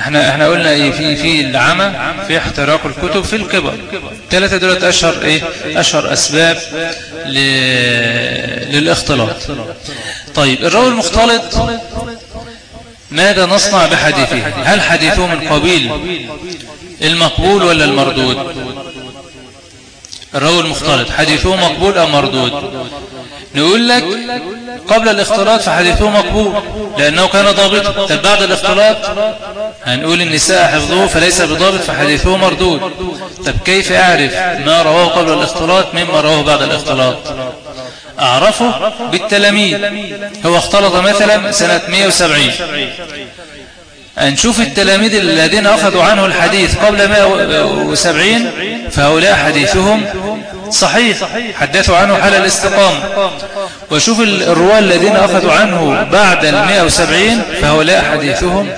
إحنا إحنا قلنا إيه في في العمى في احتراق الكتب في الكبر. ثلاثة دولت أشهر إيه؟ أشهر أسباب للاختلاط. طيب الراوي المختلط ماذا نصنع بحديثه؟ هل حديثه من قبيل المقبول ولا المردود؟ الراوي المختلط حديثه مقبول أو مردود؟ نقول لك قبل الاختلاط فحديثه مقبول لأنه كان ضابطا طب بعد الاختلاط هنقول النساء حفظوه فليس بضابط فحديثه مردود. طب كيف أعرف ما رواه قبل الاختلاط مما رواه بعد الاختلاط؟ أعرفه بالتلاميذ. هو اختلط مثلا سنة 170 نشوف التلاميذ الذين أخذوا عنه الحديث قبل 170 فهؤلاء حديثهم صحيح حدثوا عنه حال الاستقامة. وشوف الرواة الذين أخذوا عنه بعد ال 170 فهؤلاء حديثهم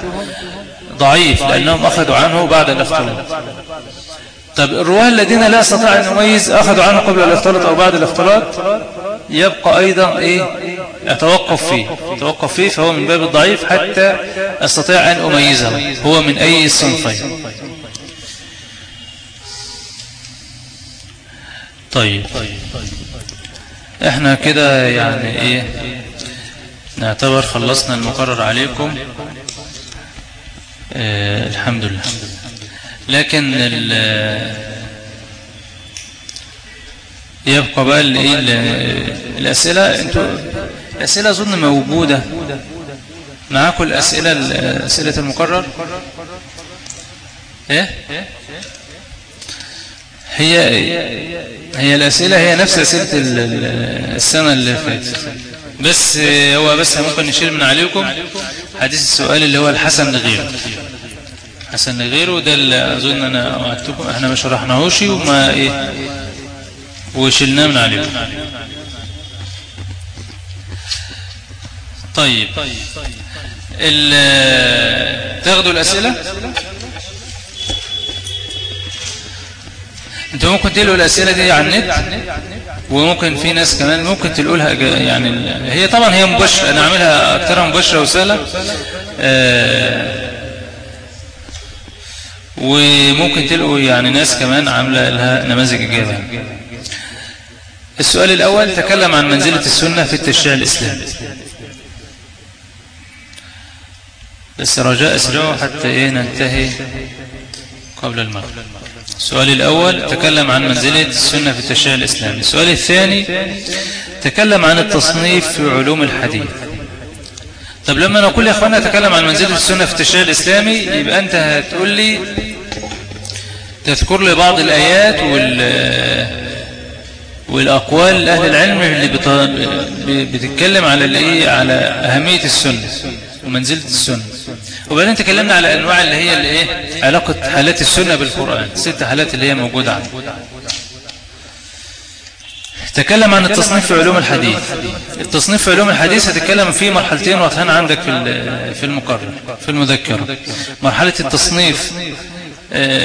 ضعيف لأنهم أخذوا عنه بعد الاختلاط طب الرواة الذين لا استطاع أن نميز أخذوا عنه قبل الاختلاط أو بعد الاختلاط يبقى أيضا إيه؟ أتوقف فيه. أتوقف فيه فهو من باب الضعيف حتى أستطيع أن أميزه. هو من أي الصنفين طيب. إحنا كده يعني إيه؟ نعتبر خلصنا المقرر عليكم. آه الحمد لله. لكن يبقى بقى الايه الأسئلة؟ أنتوا الأسئلة أظن موجودة. معاكم الاسئله أسئلة المقرر. إيه؟ هي هي الأسئلة هي نفس أسئلة السنة اللي فاتت. بس هو بس ممكن نشيل من عليكم حديث السؤال اللي هو الحسن لغيره حسن لغيره ده اللي أظن أنا وعدتكم إحنا ما شرحناهوش وما إيه وشلناه من عليكم طيب. تاخدوا الأسئلة؟ أنتوا ممكن تلقوا الأسئلة دي على النت؟ وممكن في ناس كمان ممكن تلقولها يعني هي طبعا هي مباشرة أنا عاملها اكثرها مباشرة وسهلة. آه وممكن تلقوا يعني ناس كمان عاملة لها نماذج اجابه السؤال الأول تكلم عن منزلة السنة في التشريع الإسلامي. بس رجاء اسرعوا حتى إيه ننتهي قبل المغرب. السؤال الأول تكلم عن منزلة السنة في التشريع الإسلامي. السؤال الثاني تكلم عن التصنيف في علوم الحديث. طب لما نقول يا أخوانا تكلم عن منزلة السنة في التشريع الإسلامي يبقى أنت هتقول لي تذكر لي بعض الآيات وال والأقوال أهل العلم اللي بتتكلم على الإيه؟ على أهمية السنة ومنزلة السنة. وبعدين تكلمنا على أنواع اللي هي الإيه؟ علاقة حالات السنة بالقرآن ست حالات اللي هي موجودة عنه تكلم عن التصنيف في علوم الحديث. التصنيف في علوم الحديث هتكلم فيه مرحلتين واضحين عندك في في المقرر في المذكرة. مرحلة التصنيف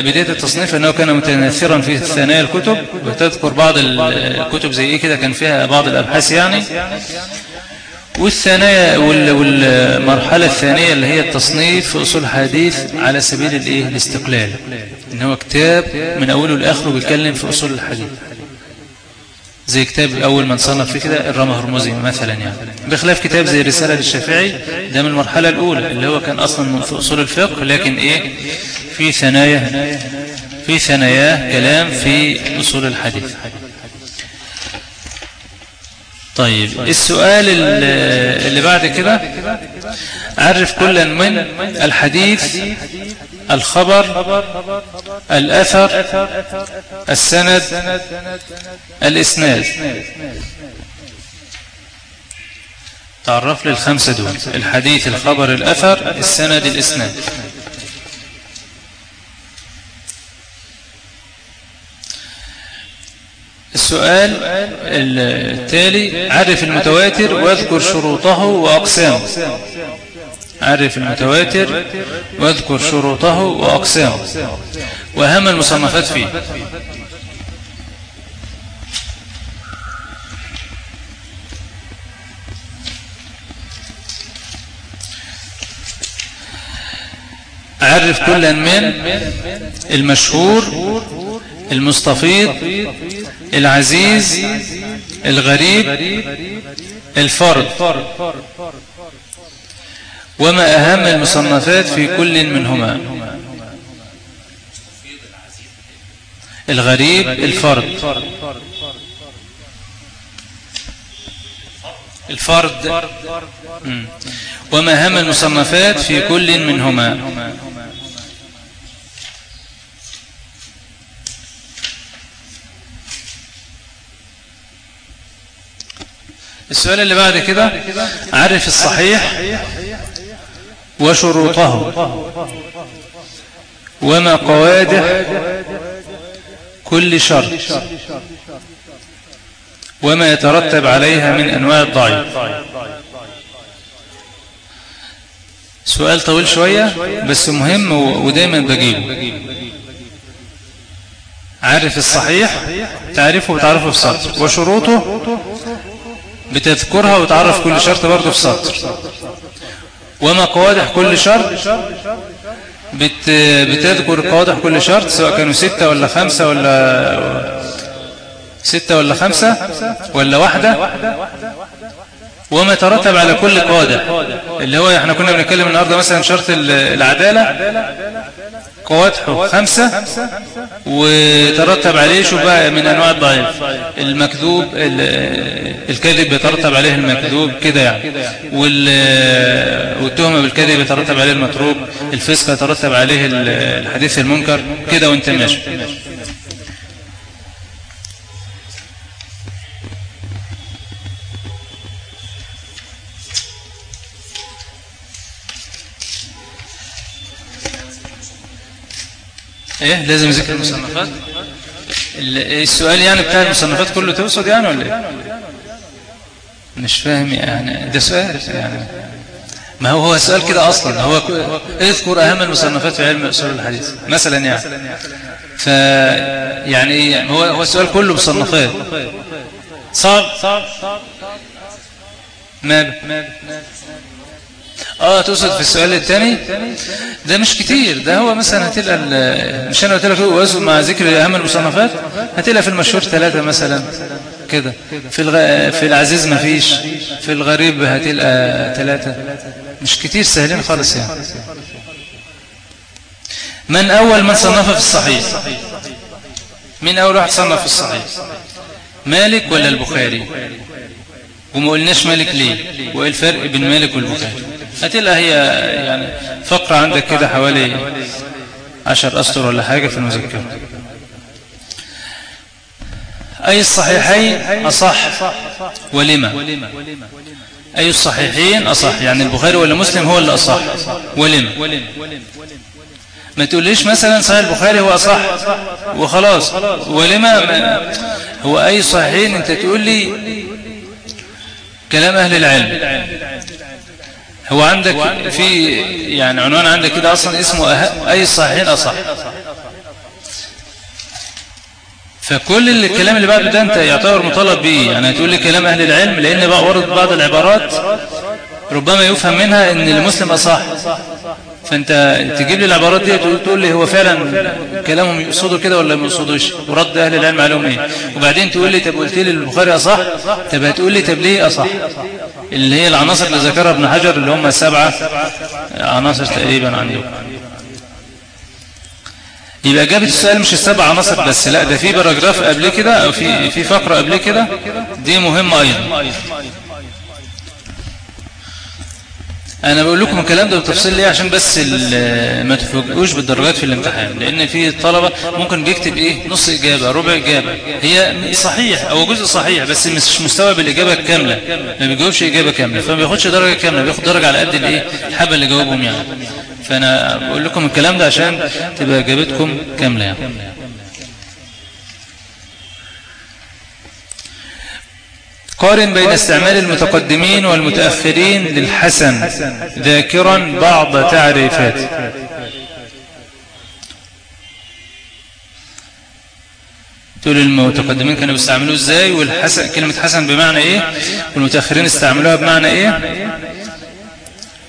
بداية التصنيف أنه كان متناثرا في ثنايا الكتب وتذكر بعض الكتب زي إيه كده كان فيها بعض الأبحاث يعني. والثانية والمرحلة الثانية اللي هي التصنيف في أصول الحديث على سبيل الاستقلال. إن هو كتاب من أوله لآخره بيتكلم في أصول الحديث. زي كتاب أول من صنف في كده الرمى هرمزي مثلا يعني. بخلاف كتاب زي رسالة للشافعي ده من المرحلة الأولى اللي هو كان أصلا في أصول الفقه لكن إيه؟ في ثنايا في ثناياه كلام في أصول الحديث. طيب السؤال اللي بعد كده. عرف كلا من الحديث الخبر الأثر السند الإسناد. تعرف لي الخمسة دول الحديث الخبر الأثر السند الإسناد. السؤال التالي عرف المتواتر واذكر شروطه وأقسامه. عرف المتواتر واذكر شروطه وأقسامه. وأهم المصنفات فيه. عرف كلا من المشهور المستفيض العزيز الغريب الفرد. وما أهم المصنفات في كل منهما. الغريب الفرد. الفرد. وما هم المصنفات في كل منهما. السؤال اللي بعد كده عرف الصحيح وشروطه. وما قوادح كل شرط وما يترتب عليها من أنواع الضعيف سؤال طويل شوية بس مهم ودايما بجيبه. عارف الصحيح؟ تعرفه وتعرفه في سطر وشروطه؟ بتذكرها وتعرف كل شرط برضه في سطر. وما قوادح كل شرط؟ بت بتذكر قوادح كل شرط سواء كانوا ستة ولا خمسة ولا ستة ولا خمسة ولا واحدة. وما ترتب على كل قادح اللي هو إحنا كنا بنتكلم النهاردة مثلا شرط العدالة. قوادحه خمسة وترتب عليه شو بقى من أنواع الضعيف؟ المكذوب الكذب يترتب عليه المكذوب كده يعني. والتهمة بالكذب يترتب عليه المتروك. الفسق يترتب عليه الحديث المنكر كده وانت ماشي. إيه لازم ذكر المصنفات. السؤال يعني بتاع المصنفات كله تقصد يعني ولا إيه؟ مش فاهم يعني. ده سؤال يعني. ما هو هو سؤال كده أصلا. هو اذكر أهم المصنفات في علم اصول الحديث مثلا يعني. ف يعني هو هو السؤال كله مصنفات. صعب. ما آه تقصد في السؤال الثاني؟ ده مش كتير ده هو مثلا هتلقى مش أنا قلت لك مع ذكر أهم المصنفات هتلقى في المشهور ثلاثة مثلا كده. في الغ... في العزيز ما فيش في الغريب هتلقى ثلاثة. مش كتير سهلين خالص يعني. من أول من صنف في الصحيح؟ من أول واحد صنف في الصحيح؟ مالك ولا البخاري؟ وما قلناش مالك ليه وإيه الفرق بين مالك والبخاري؟ هتلقى هي يعني فقرة عندك كده حوالي عشر أسطر ولا حاجة في المذكرة. أي الصحيحين أصح ولما؟ أي الصحيحين أصح يعني البخاري ولا مسلم هو اللي أصح ولما؟ ما تقوليش مثلا صحيح البخاري هو أصح وخلاص. ولما؟ هو أي صحيحين؟ أنت تقول لي كلام أهل العلم. هو عندك في يعني عنوان عندك كده أصلا اسمه أي الصحيحين أصح. فكل الكلام اللي بعده ده أنت يعتبر مطالب به يعني هتقول لي كلام أهل العلم لأن بقى ورد بعض العبارات ربما يفهم منها إن المسلم أصح. فأنت تجيب لي العبارات دي تقول لي هو فعلا كلامهم يقصدوا كده ولا ما يقصدوش؟ ورد أهل العلم عليهم إيه؟ وبعدين تقول لي طب قلت لي البخاري أصح؟ طب هتقول لي طب ليه أصح؟ اللي هي العناصر اللي ذكرها ابن حجر اللي هم السبعه عناصر تقريبا عندهم. يبقى اجابه السؤال مش السبع عناصر بس لا ده في باراجراف قبل كده أو في في فقرة قبل كده؟ دي مهمة أيضا. أنا بقول لكم الكلام ده بالتفصيل ليه؟ عشان بس ما تفوجئوش بالدرجات في الامتحان. لأن في طلبة ممكن بيكتب إيه؟ نص إجابة ربع إجابة. هي صحيح أو جزء صحيح بس مش مستوعب الاجابه الكامله ما بيجاوبش إجابة كاملة. فما بياخدش درجة كاملة بياخد درجة على قد الإيه؟ الحبة اللي جاوبهم يعني. فأنا بقول لكم الكلام ده عشان تبقى إجابتكم كاملة يعني. قارن بين استعمال المتقدمين والمتأخرين للحسن. ذاكرا بعض تعريفات. تقول المتقدمين كانوا بيستعملوه إزاي؟ والحسن كلمة حسن بمعنى إيه؟ والمتأخرين استعملوها بمعنى إيه؟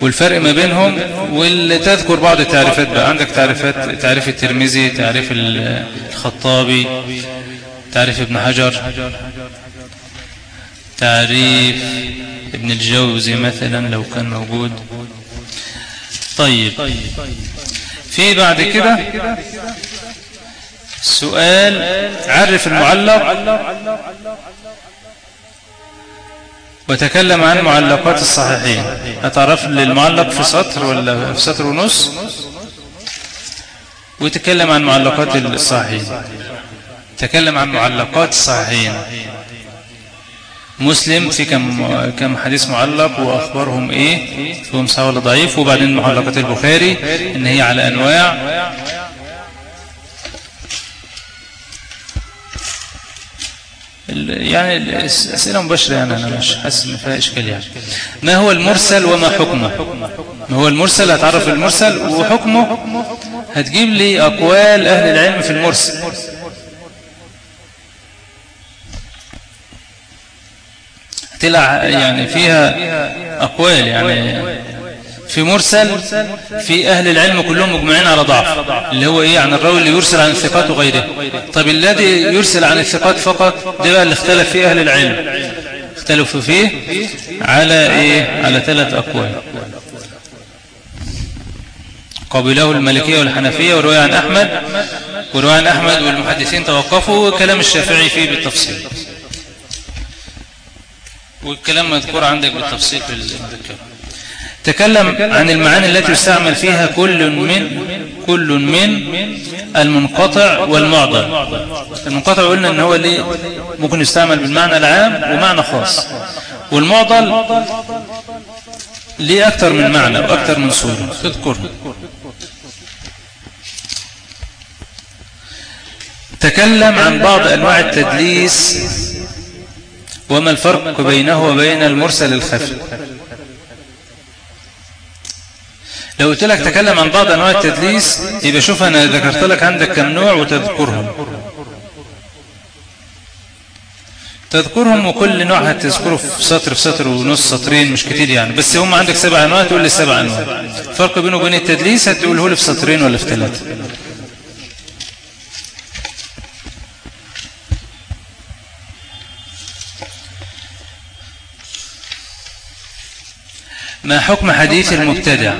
والفرق ما بينهم وتذكر بعض التعريفات بقى. عندك تعريفات تعريف الترمذي تعريف الخطابي تعريف ابن حجر. تعريف ابن الجوزي مثلا لو كان موجود. طيب. في بعد كده سؤال عرف المعلق. وتكلم عن معلقات الصحيحين. هتعرف للمعلق في سطر ولا في سطر ونص؟ وتكلم عن معلقات الصحيحين. تكلم عن معلقات الصحيحين. مسلم في كم كم حديث معلق واخبارهم إيه؟ فيهم صحيح ولا ضعيف؟ وبعدين معلقات البخاري إن هي على أنواع. يعني الأسئلة مباشرة يعني أنا مش حاسس إن فيها إشكال يعني. ما هو المرسل وما حكمه؟ ما هو المرسل؟ هتعرف المرسل وحكمه؟ هتجيب لي أقوال أهل العلم في المرسل. طلع يعني فيها أقوال يعني في مرسل في أهل العلم كلهم مجمعين على ضعف اللي هو إيه عن الراوي اللي يرسل عن الثقات وغيره. طب الذي يرسل عن الثقات فقط ده بقى اللي اختلف فيه أهل العلم. اختلفوا فيه على إيه؟ على ثلاث أقوال. قبله المالكية والحنفية وروي عن أحمد وروي عن أحمد والمحدثين توقفوا وكلام الشافعي فيه بالتفصيل. والكلام مذكور عندك بالتفصيل في المذكرة. تكلم عن المعاني التي يستعمل فيها كل من كل من المنقطع والمعضل. المنقطع قلنا إن هو اللي ممكن يستعمل بالمعنى العام ومعنى خاص. والمعضل ليه أكتر من معنى وأكتر من صورة. تذكرها تكلم عن بعض أنواع التدليس وما الفرق بينه وبين المرسل الخفي؟ لو قلت لك تكلم عن بعض أنواع التدليس يبقى شوف أنا ذكرت لك عندك كم نوع وتذكرهم. تذكرهم وكل نوع هتذكره في سطر في سطر ونص سطرين مش كتير يعني. بس هم عندك سبع أنواع تقول لي سبع أنواع. الفرق بينه وبين التدليس هتقوله لي في سطرين ولا في ثلاثة. ما حكم حديث المبتدع؟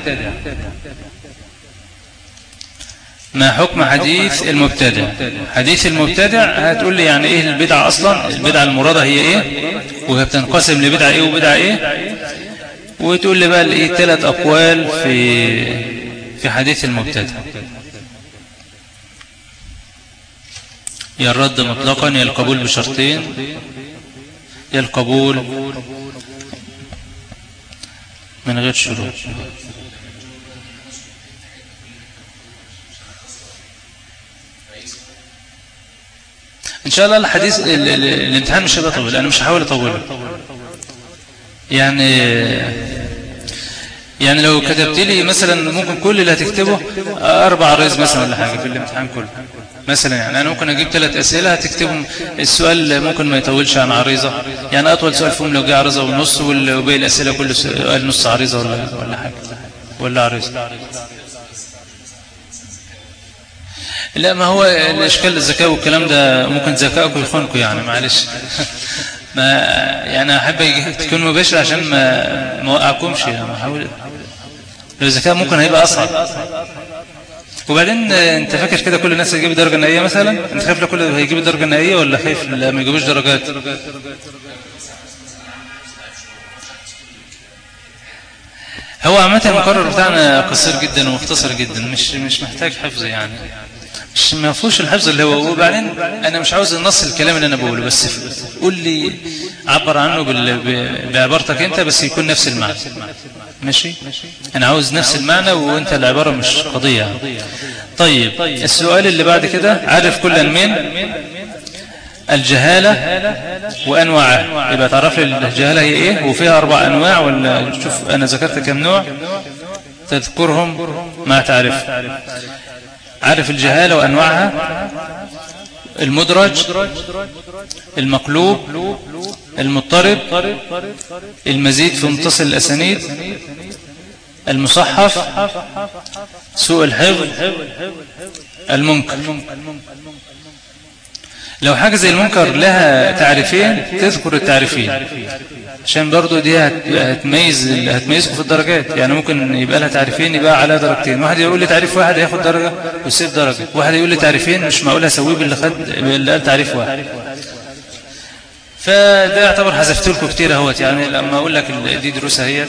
ما حكم حديث المبتدع؟ حديث المبتدع هتقول لي يعني إيه البدعة أصلا؟ البدعة المرادة هي إيه؟ وهي بتنقسم لبدعة إيه وبدعة إيه؟ وتقول لي بقى الإيه؟ ثلاث أقوال في في حديث المبتدع. يا الرد مطلقا يا القبول بشرطين يا القبول من غير شروط إن شاء الله الحديث الامتحان مش هيبقى طويل أنا مش هحاول أطوله. يعني يعني لو كتبت لي مثلا ممكن كل اللي هتكتبه أربع رز مثلا ولا حاجة في الامتحان كله. مثلا يعني أنا ممكن أجيب ثلاث أسئلة هتكتبهم. السؤال ممكن ما يطولش عن عريضة. يعني أطول سؤال فيهم لو جه عريضة ونص وباقي الأسئلة كل سؤال نص عريضة ولا ولا حاجة. ولا عريضة. لا ما هو الإشكال الذكاء والكلام ده ممكن ذكائكم يخونكم يعني معلش. ما يعني أحب تكون مباشر عشان ما ما اوقعكمش يعني احاول لو الذكاء ممكن هيبقى أصعب. وبعدين انت فاكر كده كل الناس هيجيب درجه نهائيه مثلا؟ انت خايف لكل هيجيب درجه نهائيه ولا خايف ما يجيبوش درجات؟ هو عامة المقرر بتاعنا قصير جدا ومختصر جدا مش مش محتاج حفظ يعني. مش ما فيهوش الحفظ اللي هو وبعدين أنا مش عاوز نص الكلام اللي أنا بقوله بس قول لي عبر عنه بعبارتك أنت بس يكون نفس المعنى. ماشي؟ أنا عاوز نفس المعنى وأنت العبارة مش قضية. طيب السؤال اللي بعد كده عرف كل من الجهالة وأنواعها يبقى تعرف لي الجهالة هي إيه؟ وفيها أربع أنواع ولا شوف أنا ذكرت كم نوع؟ تذكرهم ما تعرف عارف الجهالة وأنواعها؟ المدرج المقلوب المضطرب المزيد في متصل الأسانيد المصحف سوء الحفظ المنكر. لو حاجة زي المنكر لها تعريفين تذكر التعريفين. عشان برضو دي هتميز هتميزكم في الدرجات. يعني ممكن يبقى لها تعريفين يبقى على درجتين. واحد يقول لي تعريف واحد هياخد درجة ويسيب درجة. واحد يقول لي تعريفين مش معقول اسويه باللي خد باللي قال تعريف واحد. فده يعتبر حذفت لكم كتير اهوت. يعني لما أقول لك دي دروسها هي.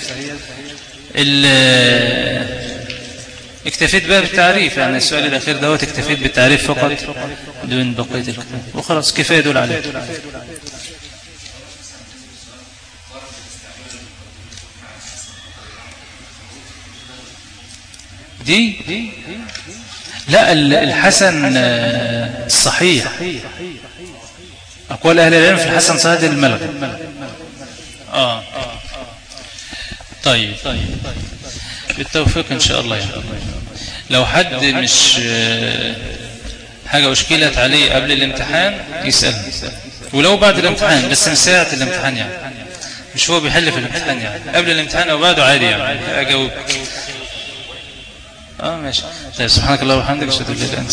اكتفيت بقى بالتعريف. يعني السؤال الأخير دوت اكتفيت بالتعريف فقط دون بقية الكتاب. وخلاص كفاية دول عليه دي لا ال- الحسن آه، الصحيح أقوال أهل العلم في الحسن صحيح الملغى. آه. طيب. بالتوفيق إن شاء الله يعني. لو حد مش آه، حاجة أشكلت عليه قبل الامتحان يسأل. ولو بعد الامتحان بس من ساعة الامتحان يعني. مش هو بيحل في الامتحان يعني. قبل الامتحان أو بعده عادي يعني. أجاوب آه ماشي. طيب سبحانك اللهم وبحمدك أشهد أن لا إله إلا أنت